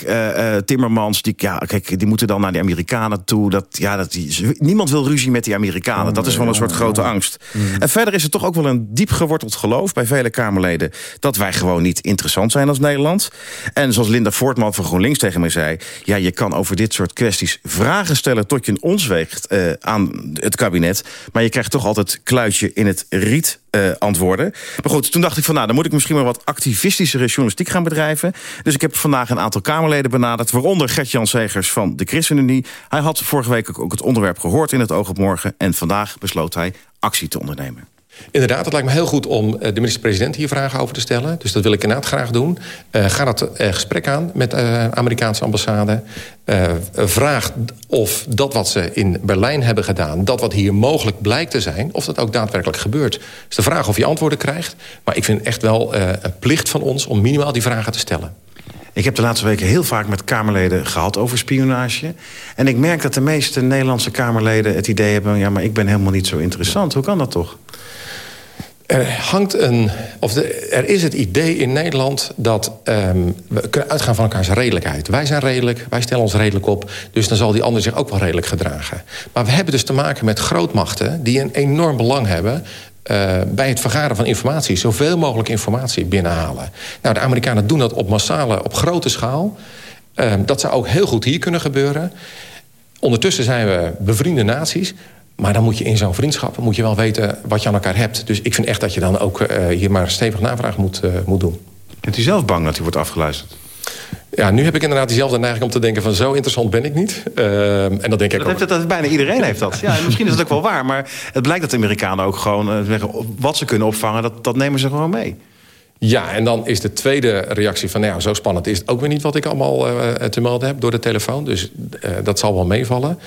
Timmermans, die, ja, kijk, die moeten dan naar de Amerikanen toe. Dat, ja, dat, die, niemand wil ruzie met die Amerikanen. Oh, dat is wel een soort grote angst. Mm. En verder is er toch ook wel een diep geworteld geloof... bij vele Kamerleden dat wij gewoon niet interessant zijn als Nederland... En zoals Linda Voortman van GroenLinks tegen mij zei... ja, je kan over dit soort kwesties vragen stellen... tot je een ons weegt uh, aan het kabinet. Maar je krijgt toch altijd kluitje in het riet uh, antwoorden. Maar goed, toen dacht ik van... nou, dan moet ik misschien maar wat activistischere journalistiek gaan bedrijven. Dus ik heb vandaag een aantal Kamerleden benaderd... waaronder Gert-Jan Segers van de ChristenUnie. Hij had vorige week ook het onderwerp gehoord in het Oog op Morgen... en vandaag besloot hij actie te ondernemen. Inderdaad, het lijkt me heel goed om de minister-president hier vragen over te stellen. Dus dat wil ik inderdaad graag doen. Uh, ga dat uh, gesprek aan met de Amerikaanse ambassade. vraag of dat wat ze in Berlijn hebben gedaan... dat wat hier mogelijk blijkt te zijn, of dat ook daadwerkelijk gebeurt. Dus de vraag of je antwoorden krijgt. Maar ik vind echt wel een plicht van ons om minimaal die vragen te stellen. Ik heb de laatste weken heel vaak met Kamerleden gehad over spionage. En ik merk dat de meeste Nederlandse Kamerleden het idee hebben... ja, maar ik ben helemaal niet zo interessant. Hoe kan dat toch? Er hangt een, of er is het idee in Nederland dat um, we kunnen uitgaan van elkaars redelijkheid. Wij zijn redelijk, wij stellen ons redelijk op, dus dan zal die ander zich ook wel redelijk gedragen. Maar we hebben dus te maken met grootmachten die een enorm belang hebben uh, bij het vergaren van informatie, zoveel mogelijk informatie binnenhalen. Nou, de Amerikanen doen dat op massale, op grote schaal. Uh, dat zou ook heel goed hier kunnen gebeuren. Ondertussen zijn we bevriende naties. Maar dan moet je in zo'n vriendschap moet je wel weten wat je aan elkaar hebt. Dus ik vind echt dat je dan ook uh, hier maar stevig navraag moet, uh, moet doen. Bent u zelf bang dat u wordt afgeluisterd? Ja, nu heb ik inderdaad diezelfde neiging om te denken van zo interessant ben ik niet. Uh, en dat denk ik dat ook. Heeft, dat, bijna iedereen heeft dat. Ja, misschien is dat ook wel waar. Maar het blijkt dat de Amerikanen ook gewoon zeggen, wat ze kunnen opvangen, dat, dat nemen ze gewoon mee. Ja, en dan is de tweede reactie van... nou ja, zo spannend is het ook weer niet wat ik allemaal te melden heb door de telefoon. Dus dat zal wel meevallen.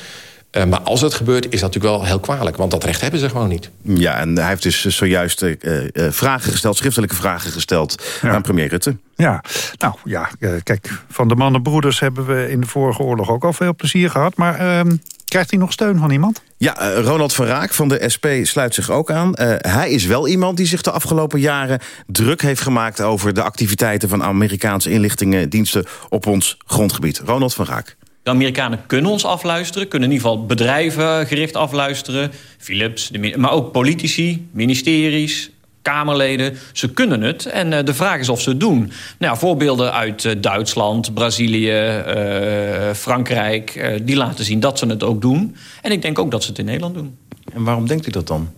Uh, maar als het gebeurt, is dat natuurlijk wel heel kwalijk. Want dat recht hebben ze gewoon niet. Ja, en hij heeft dus zojuist uh, uh, vragen gesteld, schriftelijke vragen gesteld ja. aan premier Rutte. Ja, nou ja, kijk, van de mannenbroeders hebben we in de vorige oorlog ook al veel plezier gehad. Maar ehm, krijgt hij nog steun van iemand? Ja, uh, Ronald van Raak van de SP sluit zich ook aan. Uh, hij is wel iemand die zich de afgelopen jaren druk heeft gemaakt... over de activiteiten van Amerikaanse inlichtingendiensten op ons grondgebied. Ronald van Raak. De Amerikanen kunnen ons afluisteren, kunnen in ieder geval bedrijven gericht afluisteren. Philips, de, maar ook politici, ministeries, Kamerleden. Ze kunnen het en uh, de vraag is of ze het doen. Nou ja, voorbeelden uit uh, Duitsland, Brazilië, uh, Frankrijk... die laten zien dat ze het ook doen. En ik denk ook dat ze het in Nederland doen. En waarom denkt u dat dan?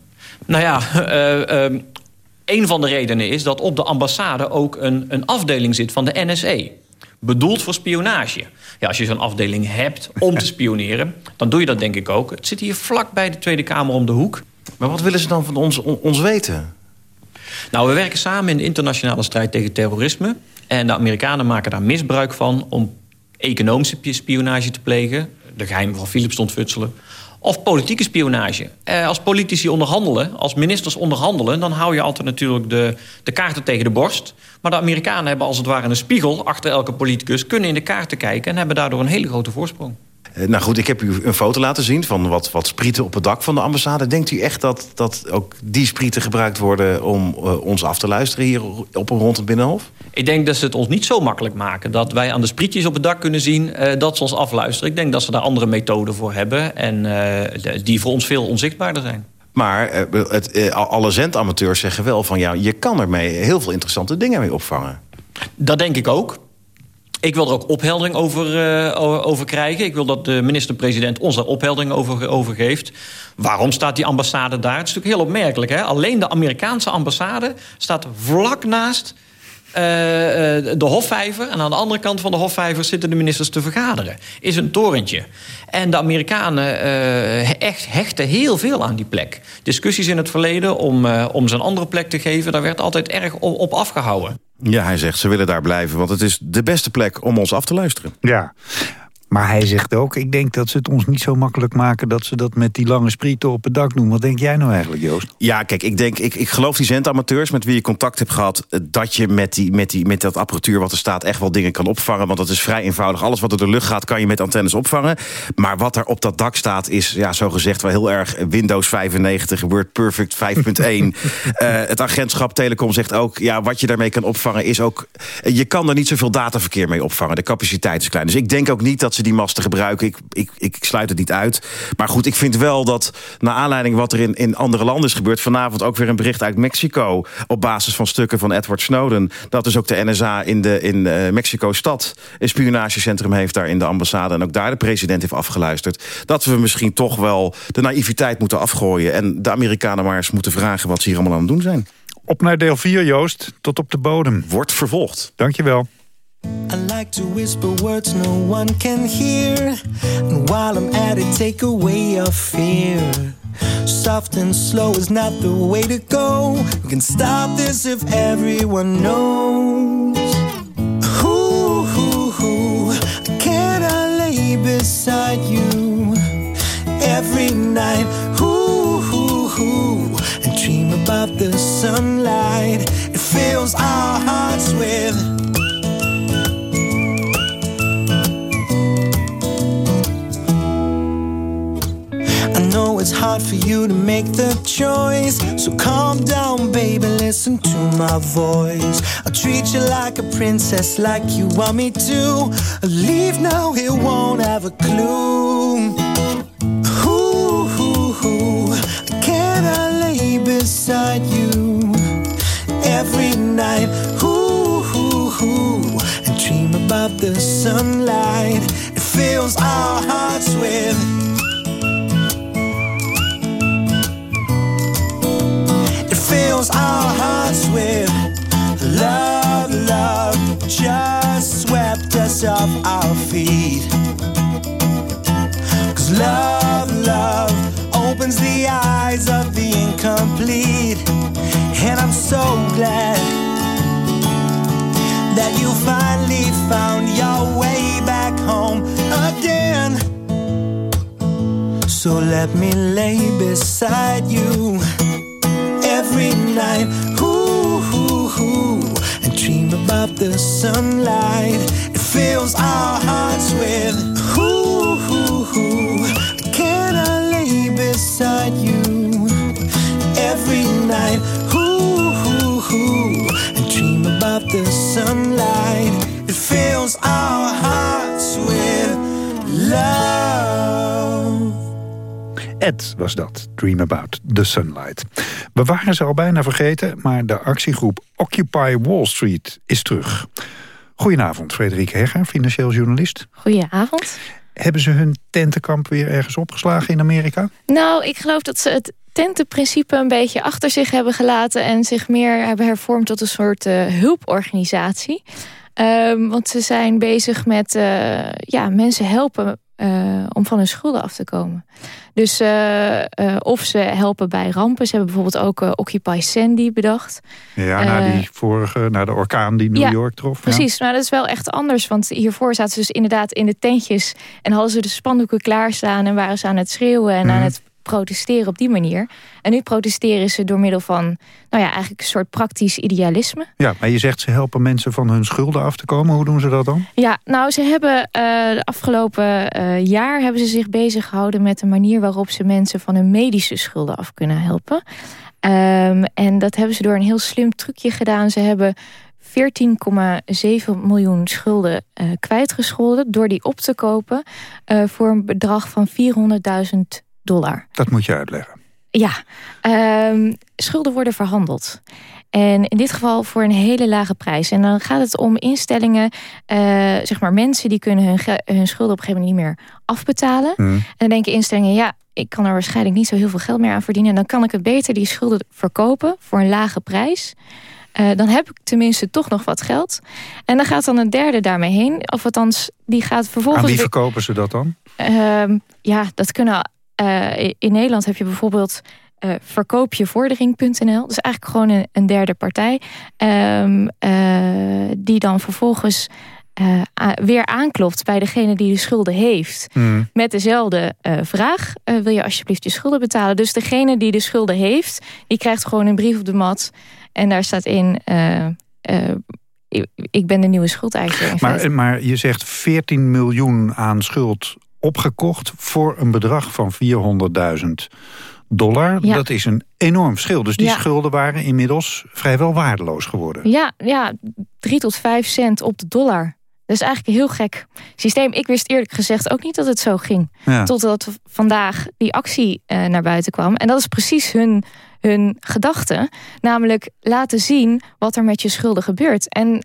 Nou ja, een van de redenen is dat op de ambassade ook een, een afdeling zit van de NSE. Bedoeld voor spionage. Ja, als je zo'n afdeling hebt om te spioneren, dan doe je dat denk ik ook. Het zit hier vlak bij de Tweede Kamer om de hoek. Maar wat willen ze dan van ons, ons weten? Nou, we werken samen in de internationale strijd tegen terrorisme. En de Amerikanen maken daar misbruik van om economische spionage te plegen. De geheimen van Philips te ontfutselen. Of politieke spionage. Eh, als politici onderhandelen, als ministers onderhandelen... dan hou je altijd natuurlijk de, de kaarten tegen de borst. Maar de Amerikanen hebben als het ware een spiegel achter elke politicus... kunnen in de kaarten kijken en hebben daardoor een hele grote voorsprong. Eh, nou goed, ik heb u een foto laten zien van wat, wat sprieten op het dak van de ambassade. Denkt u echt dat, dat ook die sprieten gebruikt worden om uh, ons af te luisteren hier op en rond het Binnenhof? Ik denk dat ze het ons niet zo makkelijk maken. Dat wij aan de sprietjes op het dak kunnen zien uh, dat ze ons afluisteren. Ik denk dat ze daar andere methoden voor hebben en die voor ons veel onzichtbaarder zijn. Maar het, alle zendamateurs zeggen wel van ja, je kan ermee heel veel interessante dingen mee opvangen. Dat denk ik ook. Ik wil er ook opheldering over, uh, over krijgen. Ik wil dat de minister-president ons daar opheldering over, over geeft. Waarom staat die ambassade daar? Het is natuurlijk heel opmerkelijk. Hè? Alleen de Amerikaanse ambassade staat vlak naast de Hofvijver. En aan de andere kant van de Hofvijver zitten de ministers te vergaderen. Is een torentje. En de Amerikanen uh, echt hechten heel veel aan die plek. Discussies in het verleden om, om ze een andere plek te geven... daar werd altijd erg op, op afgehouden. Ja, hij zegt ze willen daar blijven, want het is de beste plek om ons af te luisteren. Ja, maar hij zegt ook, ik denk dat ze het ons niet zo makkelijk maken... dat ze dat met die lange sprieten op het dak doen. Wat denk jij nou eigenlijk, Joost? Ja, kijk, ik, denk, ik, ik geloof die zendamateurs met wie je contact hebt gehad... Eh, dat je met, die, met, die, met dat apparatuur wat er staat echt wel dingen kan opvangen. Want dat is vrij eenvoudig. Alles wat door de lucht gaat, kan je met antennes opvangen. Maar wat er op dat dak staat is, ja, zo gezegd... wel heel erg Windows 95, WordPerfect 5.1. uh, het agentschap Telecom zegt ook... ja, wat je daarmee kan opvangen is ook... je kan er niet zoveel dataverkeer mee opvangen. De capaciteit is klein. Dus ik denk ook niet dat ze die masten gebruiken. Ik, ik, ik sluit het niet uit. Maar goed, ik vind wel dat... naar aanleiding wat er in, in andere landen is gebeurd... vanavond ook weer een bericht uit Mexico... op basis van stukken van Edward Snowden... dat dus ook de NSA in, de, in uh, Mexico-stad... een spionagecentrum heeft daar in de ambassade... en ook daar de president heeft afgeluisterd... dat we misschien toch wel de naïviteit moeten afgooien... en de Amerikanen maar eens moeten vragen... wat ze hier allemaal aan het doen zijn. Op naar deel 4, Joost. Tot op de bodem. Wordt vervolgd. Dankjewel. I like to whisper words no one can hear. And while I'm at it, take away your fear. Soft and slow is not the way to go. We can stop this if everyone knows. Ooh, ooh, ooh. Can I lay beside you every night? Ooh, ooh, ooh. And dream about the sunlight. It fills our hearts with. It's hard for you to make the choice. So calm down, baby, listen to my voice. I'll treat you like a princess, like you want me to. Leave now, he won't have a clue. Ooh, ooh, ooh. Can I lay beside you every night? Ooh. And dream about the sunlight. It fills our hearts with. Fills our hearts with love, love just swept us off our feet. Cause love, love opens the eyes of the incomplete. And I'm so glad that you finally found your way back home again. So let me lay beside you every night. Ooh, ooh, ooh, and dream about the sunlight. It fills our hearts with. Ooh, ooh, ooh. Can I lay beside you every night? Ooh, ooh, ooh, and dream about the sunlight. It fills our hearts with love. Ed was dat, Dream About the Sunlight. We waren ze al bijna vergeten, maar de actiegroep Occupy Wall Street is terug. Goedenavond, Frederik Hegger, financieel journalist. Goedenavond. Hebben ze hun tentenkamp weer ergens opgeslagen in Amerika? Nou, ik geloof dat ze het tentenprincipe een beetje achter zich hebben gelaten... en zich meer hebben hervormd tot een soort uh, hulporganisatie. Ehm, want ze zijn bezig met uh, ja, mensen helpen uh, om van hun schulden af te komen. Dus uh, uh, of ze helpen bij rampen. Ze hebben bijvoorbeeld ook Occupy Sandy bedacht. Ja, na die vorige, na de orkaan die New ja, York trof. Precies, ja. maar dat is wel echt anders. Want hiervoor zaten ze dus inderdaad in de tentjes... en hadden ze de spandoeken klaarstaan... en waren ze aan het schreeuwen en mm. aan het protesteren op die manier. En nu protesteren ze door middel van, nou ja, eigenlijk een soort praktisch idealisme. Ja, maar je zegt ze helpen mensen van hun schulden af te komen. Hoe doen ze dat dan? Ja, nou, ze hebben uh, de afgelopen uh, jaar hebben ze zich bezig gehouden met de manier waarop ze mensen van hun medische schulden af kunnen helpen. Um, en dat hebben ze door een heel slim trucje gedaan. Ze hebben 14,7 miljoen schulden uh, kwijtgescholden door die op te kopen uh, voor een bedrag van 400.000 dollar. Dat moet je uitleggen. Ja, um, schulden worden verhandeld. En in dit geval voor een hele lage prijs. En dan gaat het om instellingen, uh, zeg maar mensen die kunnen hun, hun schulden op een gegeven moment niet meer afbetalen. Mm. En dan denken instellingen, ja, ik kan er waarschijnlijk niet zo heel veel geld meer aan verdienen. En dan kan ik het beter die schulden verkopen voor een lage prijs. Uh, dan heb ik tenminste toch nog wat geld. En dan gaat dan een derde daarmee heen. Of althans, die gaat vervolgens... Aan wie verkopen ze dat dan? Uh, ja, dat kunnen uh, in Nederland heb je bijvoorbeeld uh, verkoopjevordering.nl. Dat is eigenlijk gewoon een, een derde partij. Um, uh, die dan vervolgens weer aanklopt bij degene die de schulden heeft. Mm. Met dezelfde vraag. wil je alsjeblieft je schulden betalen? Dus degene die de schulden heeft, die krijgt gewoon een brief op de mat. En daar staat in ik ben de nieuwe schuldeiser. Maar, maar je zegt 14 miljoen aan schuld opgekocht voor een bedrag van 400.000 dollar. Dat is een enorm verschil. Dus die schulden waren inmiddels vrijwel waardeloos geworden. Ja, ja, 3 tot 5 cent op de dollar. Dat is eigenlijk een heel gek systeem. Ik wist eerlijk gezegd ook niet dat het zo ging. Ja. Totdat vandaag die actie uh, naar buiten kwam. En dat is precies hun, hun gedachte. Namelijk laten zien wat er met je schulden gebeurt. En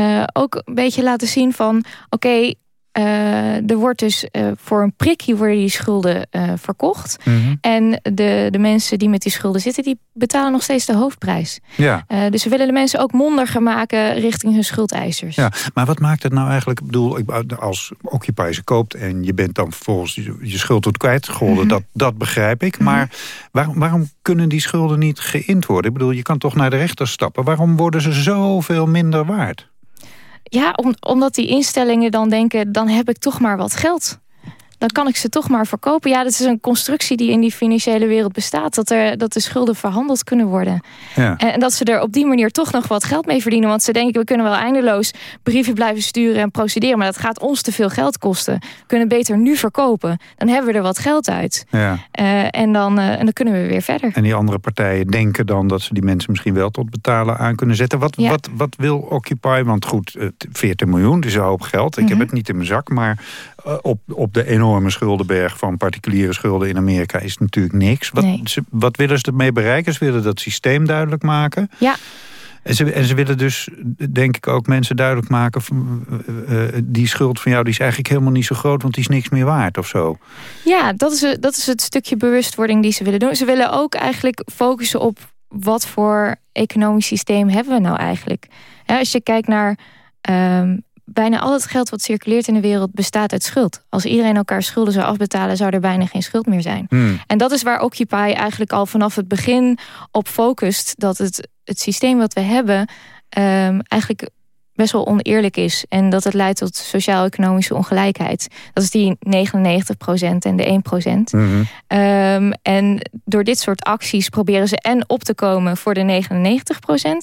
uh, ook een beetje laten zien van... oké, okay, uh, er wordt dus uh, voor een prikje worden die schulden uh, verkocht. Mm -hmm. En de, de mensen die met die schulden zitten, die betalen nog steeds de hoofdprijs. Ja. dus we willen de mensen ook mondiger maken richting hun schuldeisers. Ja, maar wat maakt het nou eigenlijk? Ik bedoel, als Occupy ze koopt en je bent dan vervolgens je, je schuld wordt kwijtgescholden, mm -hmm. dat, dat begrijp ik. Maar mm -hmm. waarom, waarom kunnen die schulden niet geïnd worden? Ik bedoel, je kan toch naar de rechter stappen. Waarom worden ze zoveel minder waard? Ja, om, omdat die instellingen dan denken... dan heb ik toch maar wat geld dan kan ik ze toch maar verkopen. Ja, dat is een constructie die in die financiële wereld bestaat. Dat, er, dat de schulden verhandeld kunnen worden. Ja. En, dat ze er op die manier toch nog wat geld mee verdienen. Want ze denken, we kunnen wel eindeloos brieven blijven sturen en procederen. Maar dat gaat ons te veel geld kosten. We kunnen beter nu verkopen. Dan hebben we er wat geld uit. Ja. Uh, en, dan, uh, en dan kunnen we weer verder. En die andere partijen denken dan dat ze die mensen misschien wel tot betalen aan kunnen zetten. Wat, ja. wat, wat wil Occupy? Want goed, 14 miljoen, is een hoop geld. Ik mm -hmm. heb het niet in mijn zak, maar op, op de enorme schuldenberg van particuliere schulden in Amerika is natuurlijk niks. Wat, nee. ze, wat willen ze ermee bereiken? Ze willen dat systeem duidelijk maken. Ja. En ze, en ze willen dus, denk ik, ook mensen duidelijk maken... Van, uh, die schuld van jou die is eigenlijk helemaal niet zo groot... want die is niks meer waard of zo. Ja, dat is, dat is het stukje bewustwording die ze willen doen. Ze willen ook eigenlijk focussen op... wat voor economisch systeem hebben we nou eigenlijk? Ja, als je kijkt naar... Um, bijna al het geld wat circuleert in de wereld bestaat uit schuld. Als iedereen elkaar schulden zou afbetalen, zou er bijna geen schuld meer zijn. Hmm. En dat is waar Occupy eigenlijk al vanaf het begin op focust. Dat het, het systeem wat we hebben um, eigenlijk best wel oneerlijk is. En dat het leidt tot sociaal-economische ongelijkheid. Dat is die 99% en de 1 procent. Mm -hmm. um, en door dit soort acties proberen ze en op te komen voor de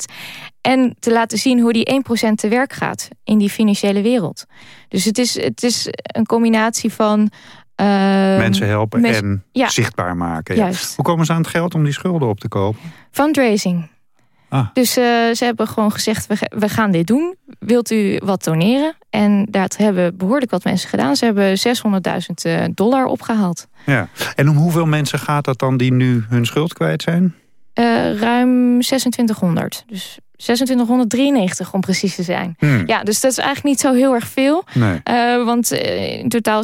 99% en te laten zien hoe die 1% te werk gaat in die financiële wereld. Dus het is, het is een combinatie van... Uh, Mensen helpen mens en ja. zichtbaar maken. Ja. Hoe komen ze aan het geld om die schulden op te kopen? Fundraising. Ah. Dus uh, ze hebben gewoon gezegd, we, we gaan dit doen. Wilt u wat doneren? En dat hebben behoorlijk wat mensen gedaan. Ze hebben 600.000 dollar opgehaald. Ja. En om hoeveel mensen gaat dat dan die nu hun schuld kwijt zijn? Uh, ruim 2600. Dus 2693 om precies te zijn. Hmm. Ja, dus dat is eigenlijk niet zo heel erg veel. Nee. Uh, want uh, in totaal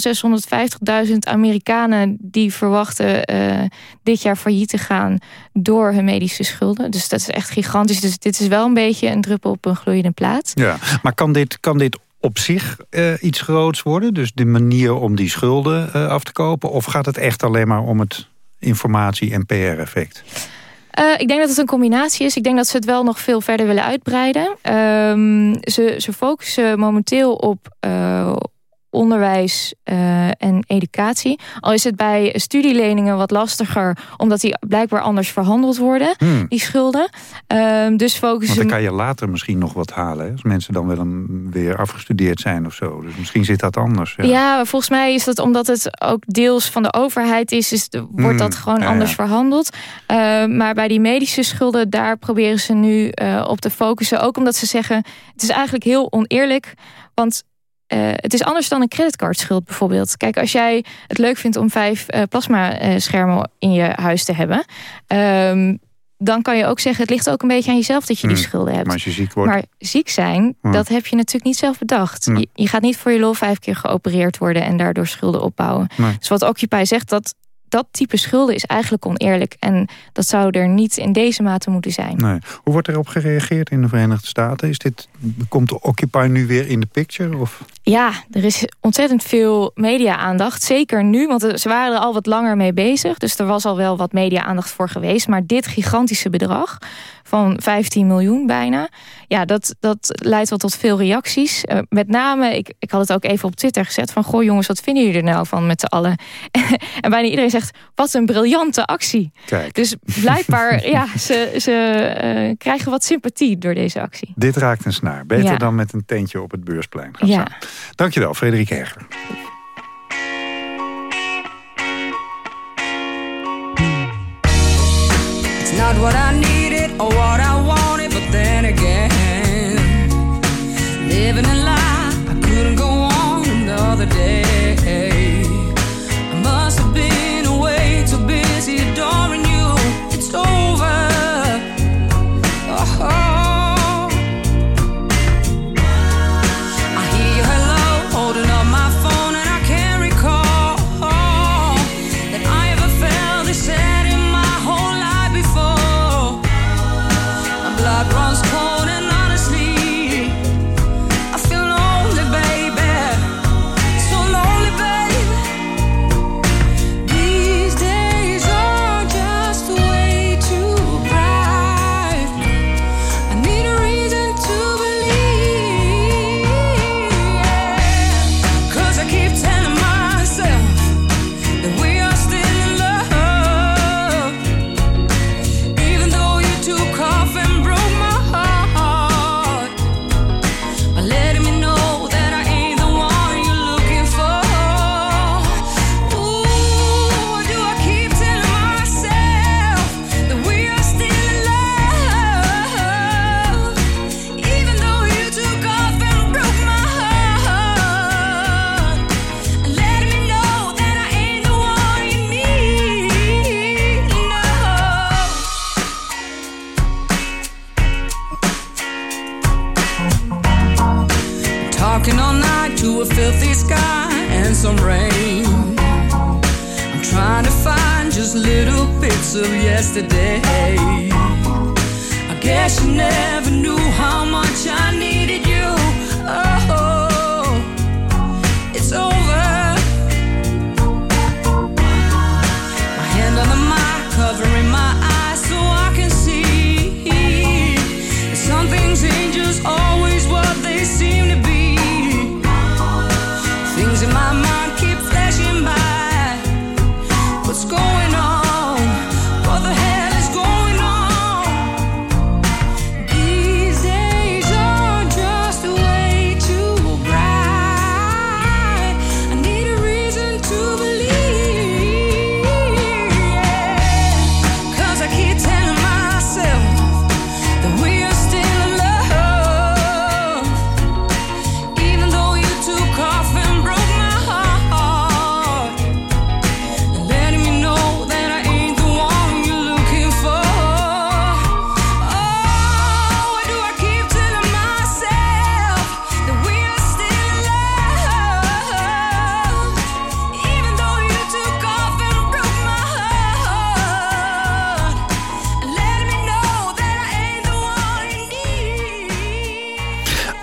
650.000 Amerikanen die verwachten uh, dit jaar failliet te gaan door hun medische schulden. Dus dat is echt gigantisch. Dus dit is wel een beetje een druppel op een gloeiende plaat. Ja, maar kan dit, kan dit op zich iets groots worden? Dus de manier om die schulden af te kopen? Of gaat het echt alleen maar om het informatie- en PR-effect? Uh, ik denk dat het een combinatie is. Ik denk dat ze het wel nog veel verder willen uitbreiden. Um, ze, ze focussen momenteel op uh, onderwijs uh, en educatie. Al is het bij studieleningen wat lastiger... omdat die blijkbaar anders verhandeld worden, hmm. die schulden. Um, dus focussen... Want dan kan je later misschien nog wat halen... Hè? als mensen dan wel een, weer afgestudeerd zijn of zo. Dus misschien zit dat anders. Ja. ja, volgens mij is dat omdat het ook deels van de overheid is... is wordt hmm. dat gewoon ja, anders ja. verhandeld. Uh, maar bij die medische schulden, daar proberen ze nu uh, op te focussen. Ook omdat ze zeggen, het is eigenlijk heel oneerlijk... want uh, het is anders dan een creditcardschuld bijvoorbeeld. Kijk, als jij het leuk vindt om vijf uh, plasmaschermen in je huis te hebben... Um, dan kan je ook zeggen, het ligt ook een beetje aan jezelf dat je die Hmm. schulden hebt. Maar als je ziek wordt... Maar ziek zijn, dat heb je natuurlijk niet zelf bedacht. Je, je gaat niet voor je lol vijf keer geopereerd worden... en daardoor schulden opbouwen. Nee. Dus wat Occupy zegt, dat, dat type schulden is eigenlijk oneerlijk. En dat zou er niet in deze mate moeten zijn. Nee. Hoe wordt erop gereageerd in de Verenigde Staten? Is dit, komt de Occupy nu weer in de picture? Of? Ja, er is ontzettend veel media-aandacht. Zeker nu, want ze waren er al wat langer mee bezig. Dus er was al wel wat media-aandacht voor geweest. Maar dit gigantische bedrag van 15 miljoen bijna... ja, dat, dat leidt wel tot veel reacties. Uh, met name, ik, ik had het ook even op Twitter gezet... van, goh jongens, wat vinden jullie er nou van met z'n allen? en bijna iedereen zegt, wat een briljante actie. Kijk. Dus blijkbaar, ja, ze, ze uh, krijgen wat sympathie door deze actie. Dit raakt een snaar. Beter Ja. dan met een tentje op het beursplein gaan Ja. staan. Dankjewel, Frederik Herger. It's not what I needed or what I wanted, but then again, living a lie, I couldn't go on another day.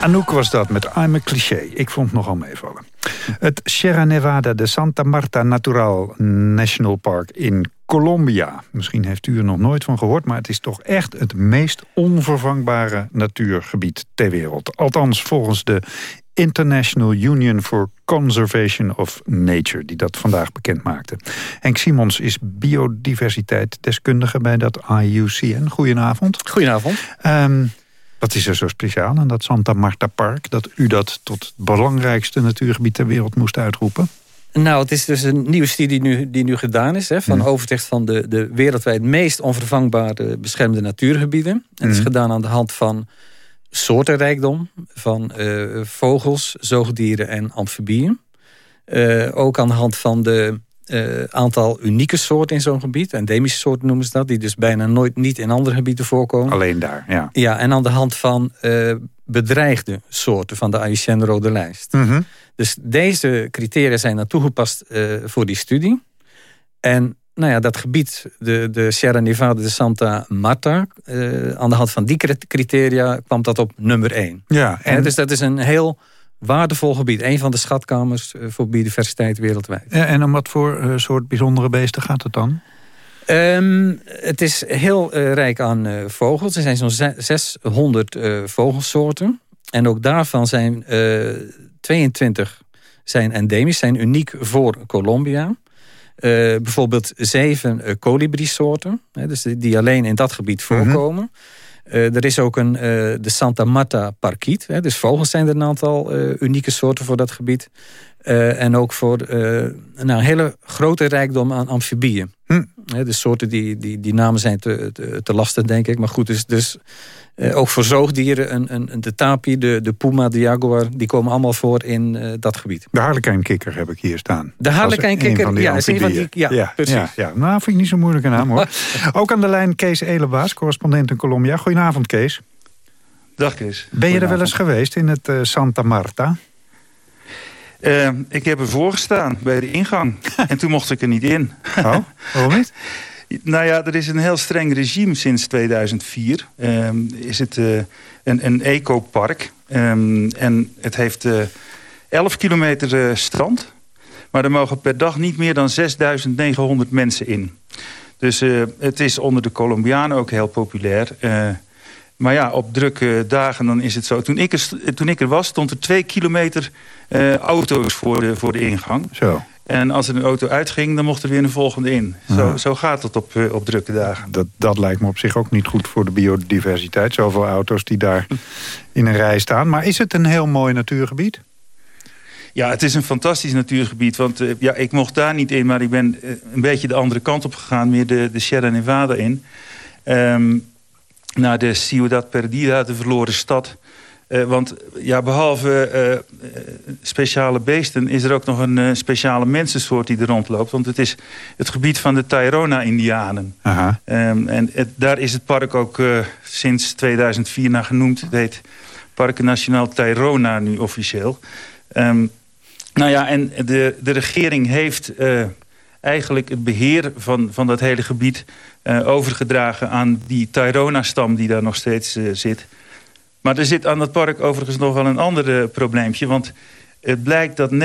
Anouk was dat met I'm a Cliché. Ik vond het nogal meevallen. Het Sierra Nevada de Santa Marta Natural National Park in Colombia. Misschien heeft u er nog nooit van gehoord... maar het is toch echt het meest onvervangbare natuurgebied ter wereld. Althans, volgens de International Union for Conservation of Nature... die dat vandaag bekend maakte. Henk Simons is biodiversiteit-deskundige bij dat IUCN. Goedenavond. Goedenavond. Um, wat is er zo speciaal aan dat Santa Marta Park... dat u dat tot het belangrijkste natuurgebied ter wereld moest uitroepen? Nou, het is dus een nieuwe studie nu, die nu gedaan is... Hè, van overzicht van de, de wereldwijd meest onvervangbare beschermde natuurgebieden. En het is mhm. gedaan aan de hand van soortenrijkdom... van uh, vogels, zoogdieren en amfibieën. Uh, ook aan de hand van de uh, aantal unieke soorten in zo'n gebied. Endemische soorten noemen ze dat. Die dus bijna nooit niet in andere gebieden voorkomen. Alleen daar, ja. Ja, en aan de hand van uh, bedreigde soorten van de IUCN Rode Lijst. Mm Dus deze criteria zijn dan toegepast uh, voor die studie. En nou ja, dat gebied, de, de Sierra Nevada de Santa Marta... aan de hand van die criteria kwam dat op nummer 1. Ja, en... dus dat is een heel waardevol gebied. Een van de schatkamers eh, voor biodiversiteit wereldwijd. Ja, en om wat voor uh, soort bijzondere beesten gaat het dan? Um, het is heel uh, rijk aan uh, vogels. Er zijn zo'n 600 uh, vogelsoorten. En ook daarvan zijn 22 zijn endemisch, zijn uniek voor Colombia. bijvoorbeeld zeven colibri-soorten, dus die alleen in dat gebied mhm. voorkomen. Uh, er is ook een, uh, de Santa Marta Parkiet. Hè, dus vogels zijn er een aantal uh, unieke soorten voor dat gebied. en ook voor nou, een hele grote rijkdom aan amfibieën. Hm. Hè, dus soorten die, die, die namen zijn te, te, te lastig, denk ik. Maar goed, dus, dus uh, ook voor zoogdieren, een, een, de tapi, de, de puma, de jaguar... die komen allemaal voor in uh, dat gebied. De harlekijnkikker heb ik hier staan. De harlekijnkikker, ja, is een van die... Ja, ja precies. Ja, ja. Nou, vind ik niet zo moeilijke naam, hoor. ook aan de lijn Kees Elebaas, correspondent in Colombia. Goedenavond, Kees. Dag, Kees. Ben je er wel eens geweest in het uh, Santa Marta? Uh, ik heb ervoor gestaan bij de ingang. en toen mocht ik er niet in. Oh, waarom niet? Nou ja, er is een heel streng regime sinds 2004. Um, ehm, is het uh, een, een ecopark. Um, en het heeft uh, 11 kilometer strand. Maar er mogen per dag niet meer dan 6.900 mensen in. Dus het is onder de Colombianen ook heel populair. Maar ja, op drukke dagen dan is het zo. Toen ik er, toen ik er was, stond er twee kilometer auto's voor de, voor de ingang. Zo. En als er een auto uitging, dan mocht er weer een volgende in. Zo, zo gaat het op, eh, op drukke dagen. Dat, dat lijkt me op zich ook niet goed voor de biodiversiteit. Zoveel auto's die daar in een rij staan. Maar is het een heel mooi natuurgebied? Ja, het is een fantastisch natuurgebied. Want uh, ja, ik mocht daar niet in, maar ik ben uh, een beetje de andere kant op gegaan. Meer de, de Sierra Nevada in. Um, naar de Ciudad Perdida, de verloren stad. Uh, want ja, behalve uh, speciale beesten is er ook nog een uh, speciale mensensoort die er rondloopt. Want het is het gebied van de Tairona-Indianen. Um, en het, daar is het park ook sinds 2004 naar genoemd. Het heet Park Nationaal Tairona nu officieel. Um, nou ja, en de, de regering heeft eigenlijk het beheer van, van dat hele gebied overgedragen aan die Tairona-stam die daar nog steeds zit. Maar er zit aan het park overigens nog wel een ander uh, probleempje. Want het blijkt dat 90%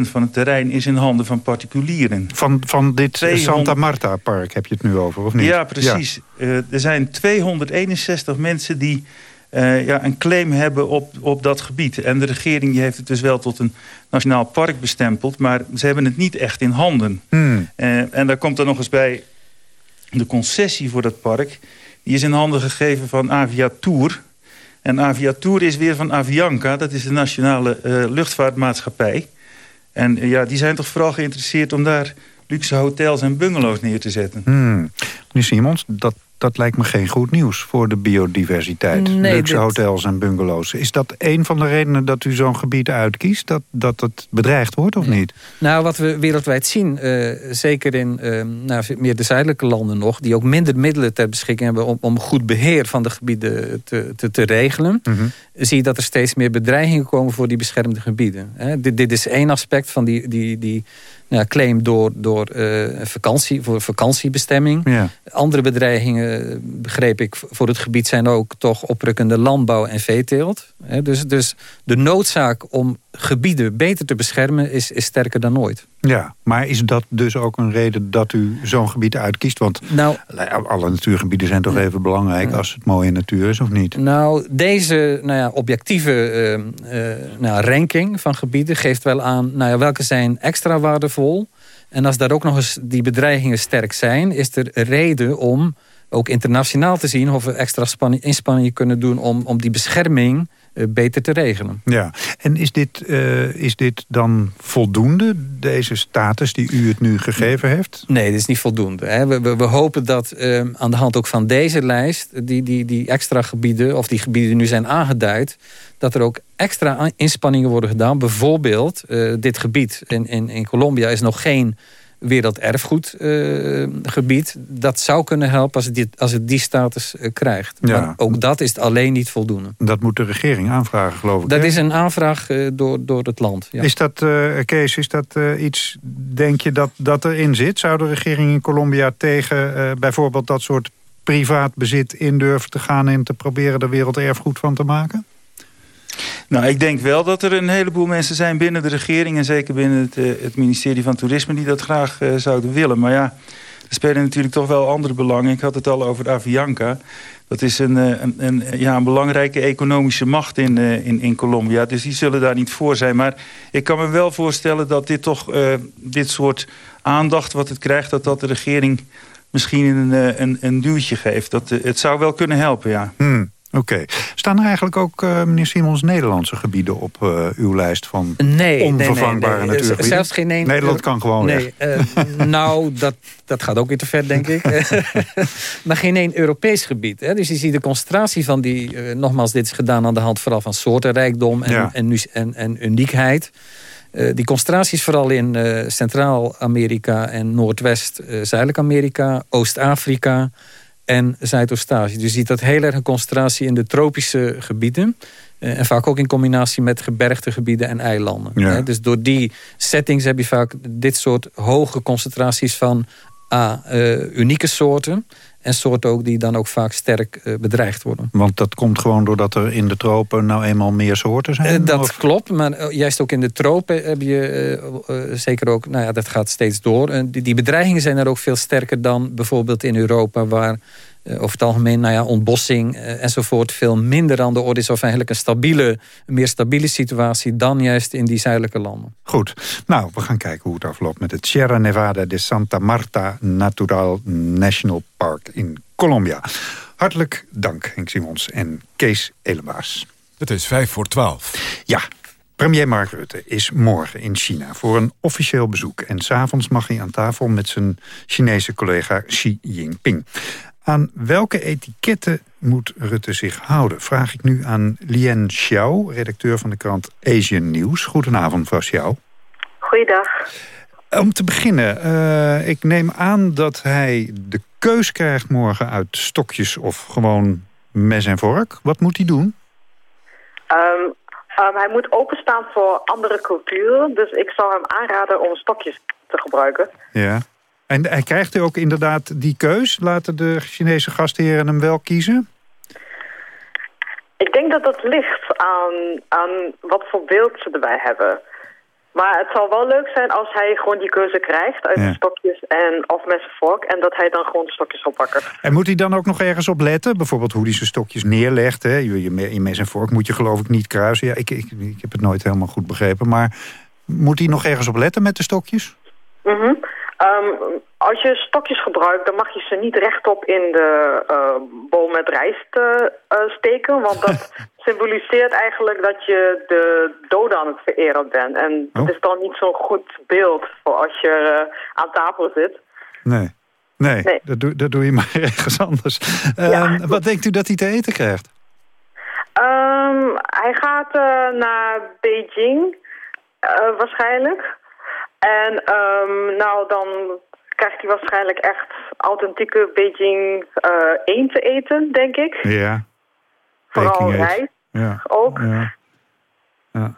van het terrein is in handen van particulieren. Van, van dit 200... Santa Marta park heb je het nu over, of niet? Ja, precies. Ja. Uh, er zijn 261 mensen die uh, ja, een claim hebben op, op dat gebied. En de regering die heeft het dus wel tot een nationaal park bestempeld... maar ze hebben het niet echt in handen. Hmm. en daar komt er nog eens bij de concessie voor dat park... die is in handen gegeven van Aviatour... En Aviatour is weer van Avianca. Dat is de nationale uh, luchtvaartmaatschappij. En ja, die zijn toch vooral geïnteresseerd om daar luxe hotels en bungalows neer te zetten. Hmm. Meneer Simons, dat dat lijkt me geen goed nieuws voor de biodiversiteit. Nee, Luxe hotels en bungalows. Is dat een van de redenen dat u zo'n gebied uitkiest? Dat, dat het bedreigd wordt of niet? Nou, wat we wereldwijd zien, uh, zeker in uh, nou, meer de zuidelijke landen nog... die ook minder middelen ter beschikking hebben... om, om goed beheer van de gebieden te, te, te regelen... Mm -hmm. zie je dat er steeds meer bedreigingen komen voor die beschermde gebieden. dit, dit is één aspect van die, die, die ja, claim door, door uh, vakantie, voor vakantiebestemming. Ja. Andere bedreigingen, begreep ik, voor het gebied zijn ook toch oprukkende landbouw en veeteelt. Dus, dus de noodzaak om gebieden beter te beschermen is, is sterker dan ooit. Ja, maar is dat dus ook een reden dat u zo'n gebied uitkiest? Want nou, alle natuurgebieden zijn toch even belangrijk als het mooie natuur is, of niet? Nou, deze nou ja, objectieve uh, nou, ranking van gebieden geeft wel aan... Nou ja, welke zijn extra waardevol en als daar ook nog eens die bedreigingen sterk zijn... is er reden om ook internationaal te zien... of we extra inspanningen kunnen doen om, om die bescherming eh, beter te regelen. Ja, en is dit, uh, is dit dan voldoende, deze status die u het nu gegeven heeft? Nee, dit is niet voldoende. Hè. We, we, we, hopen dat uh, aan de hand ook van deze lijst... Die, die, die extra gebieden, of die gebieden die nu zijn aangeduid... dat er ook extra inspanningen worden gedaan. Bijvoorbeeld, uh, dit gebied in, in, in Colombia is nog geen werelderfgoedgebied. Uh, dat zou kunnen helpen als het, dit, als het die status uh, krijgt. Ja. Maar ook dat is alleen niet voldoende. Dat moet de regering aanvragen, geloof ik. Dat is een aanvraag uh, door, door het land. Ja. Is dat, Kees, is dat iets, denk je, dat, dat erin zit? Zou de regering in Colombia tegen bijvoorbeeld dat soort privaat bezit in durven te gaan... en te proberen er werelderfgoed van te maken? Nou, ik denk wel dat er een heleboel mensen zijn binnen de regering... en zeker binnen het, uh, het ministerie van Toerisme die dat graag uh, zouden willen. Maar ja, er spelen natuurlijk toch wel andere belangen. Ik had het al over Avianca. Dat is een, eh, een, een, ja, een belangrijke economische macht in, in, in Colombia. Dus die zullen daar niet voor zijn. Maar ik kan me wel voorstellen dat dit toch dit soort aandacht wat het krijgt... dat dat de regering misschien een, een, een duwtje geeft. Dat, het zou wel kunnen helpen, ja. Hmm. Oké. Staan er eigenlijk ook, uh, meneer Simons, Nederlandse gebieden op uh, uw lijst van nee, onvervangbare nee, nee, natuurgebieden? Zelfs geen één... Nederland kan gewoon nee, uh, nou, dat, dat gaat ook weer te ver, denk ik. maar geen één Europees gebied. Hè? Dus je ziet de concentratie van die... nogmaals, dit is gedaan aan de hand vooral van soortenrijkdom en, ja. en, en, en uniekheid. die concentratie is vooral in Centraal-Amerika en Noordwest-Zuidelijk Amerika, Oost-Afrika en Zuidoost-Azië. Dus je ziet dat heel erg een concentratie in de tropische gebieden. Uh, en vaak ook in combinatie met gebergte gebieden en eilanden. Ja. Dus door die settings heb je vaak dit soort hoge concentraties van A, uh, unieke soorten. En soorten ook die dan ook vaak sterk uh, bedreigd worden. Want dat komt gewoon doordat er in de tropen nou eenmaal meer soorten zijn? dat of? klopt, maar juist ook in de tropen heb je zeker ook... Nou ja, dat gaat steeds door. Die, bedreigingen zijn er ook veel sterker dan bijvoorbeeld in Europa... waar over het algemeen nou ja, ontbossing enzovoort veel minder aan de orde is... of eigenlijk een stabiele, een meer stabiele situatie dan juist in die zuidelijke landen. Goed. Nou, we gaan kijken hoe het afloopt met het Sierra Nevada de Santa Marta Natural National Park in Colombia. Hartelijk dank Henk Simons en Kees Elebaas. Het is vijf voor twaalf. Ja, Premier Mark Rutte is morgen in China voor een officieel bezoek. En s'avonds mag hij aan tafel met zijn Chinese collega Xi Jinping. Aan welke etiketten moet Rutte zich houden? Vraag ik nu aan Lien Xiao, redacteur van de krant Asian News. Goedenavond, mevrouw Xiao. Goeiedag. Om te beginnen, uh, ik neem aan dat hij de keus krijgt morgen uit stokjes of gewoon mes en vork. Wat moet hij doen? Um, um, hij moet openstaan voor andere culturen. Dus ik zou hem aanraden om stokjes te gebruiken. Ja. En hij krijgt ook inderdaad die keus? Laten de Chinese gastheren hem wel kiezen? Ik denk dat dat ligt aan, aan wat voor beeld ze erbij hebben. Maar het zal wel leuk zijn als hij gewoon die keuze krijgt uit de stokjes en, of met zijn vork. En dat hij dan gewoon de stokjes oppakken. En moet hij dan ook nog ergens op letten? Bijvoorbeeld hoe hij zijn stokjes neerlegt. Hè? Je, je mes en vork moet je geloof ik niet kruisen. Ja, ik, ik, ik heb het nooit helemaal goed begrepen. Maar moet hij nog ergens op letten met de stokjes? Mhm. Um, als je stokjes gebruikt, dan mag je ze niet rechtop in de uh, bol met rijst uh, steken. Want dat symboliseert eigenlijk dat je de doden aan het vereren bent. En oh. het is dan niet zo'n goed beeld voor als je aan tafel zit. Nee. Nee, nee. Dat, doe, dat doe je maar ergens anders. Ja. Wat denkt u dat hij te eten krijgt? Um, hij gaat naar Beijing, waarschijnlijk. En um, nou, dan krijgt hij waarschijnlijk echt authentieke Beijing uh, eend te eten, denk ik. Ja. Vooral rijst ja. ook. Ja. ja.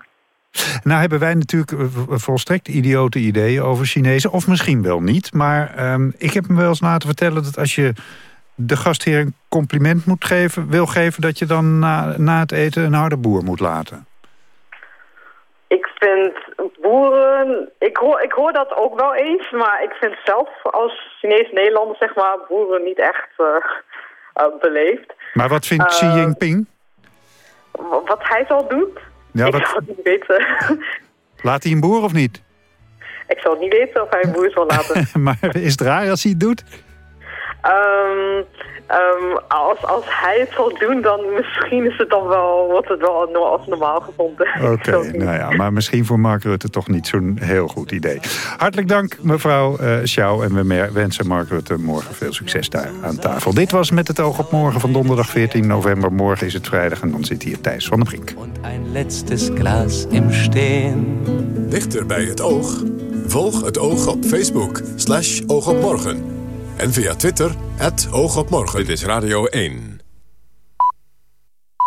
Nou hebben wij natuurlijk volstrekt idiote ideeën over Chinezen. Of misschien wel niet. Maar um, ik heb me wel eens laten vertellen dat als je de gastheer een compliment moet geven, wil geven... dat je dan na, na het eten een harde boer moet laten? Ik vind boeren... Ik hoor, ik hoor dat ook wel eens, maar ik vind zelf als Chinees-Nederlander... zeg maar, boeren niet echt uh, uh, beleefd. Maar wat vindt Xi Uh, Jinping? Wat hij zal doen? Ja, ik wat- zou het niet weten. Laat hij een boer of niet? ik zou het niet weten of hij een boer zal laten. maar is het raar als hij het doet? Ehm, ehm, als, als hij het zal doen, dan misschien is het dan wel, wordt het wel als normaal gevonden. Oké, nou ja, maar misschien voor Mark Rutte toch niet zo'n heel goed idee. Hartelijk dank mevrouw eh Schouw en we wensen Mark Rutte morgen veel succes daar aan tafel. Dit was Met het oog op morgen van donderdag 14 november. Morgen is het vrijdag en dan zit hier Thijs van den Brink. Ein letztes Glas im Stehen. Dichter bij het oog? Volg het oog op Facebook. Slash oog op morgen. En via Twitter, het oog. Dit is Radio 1.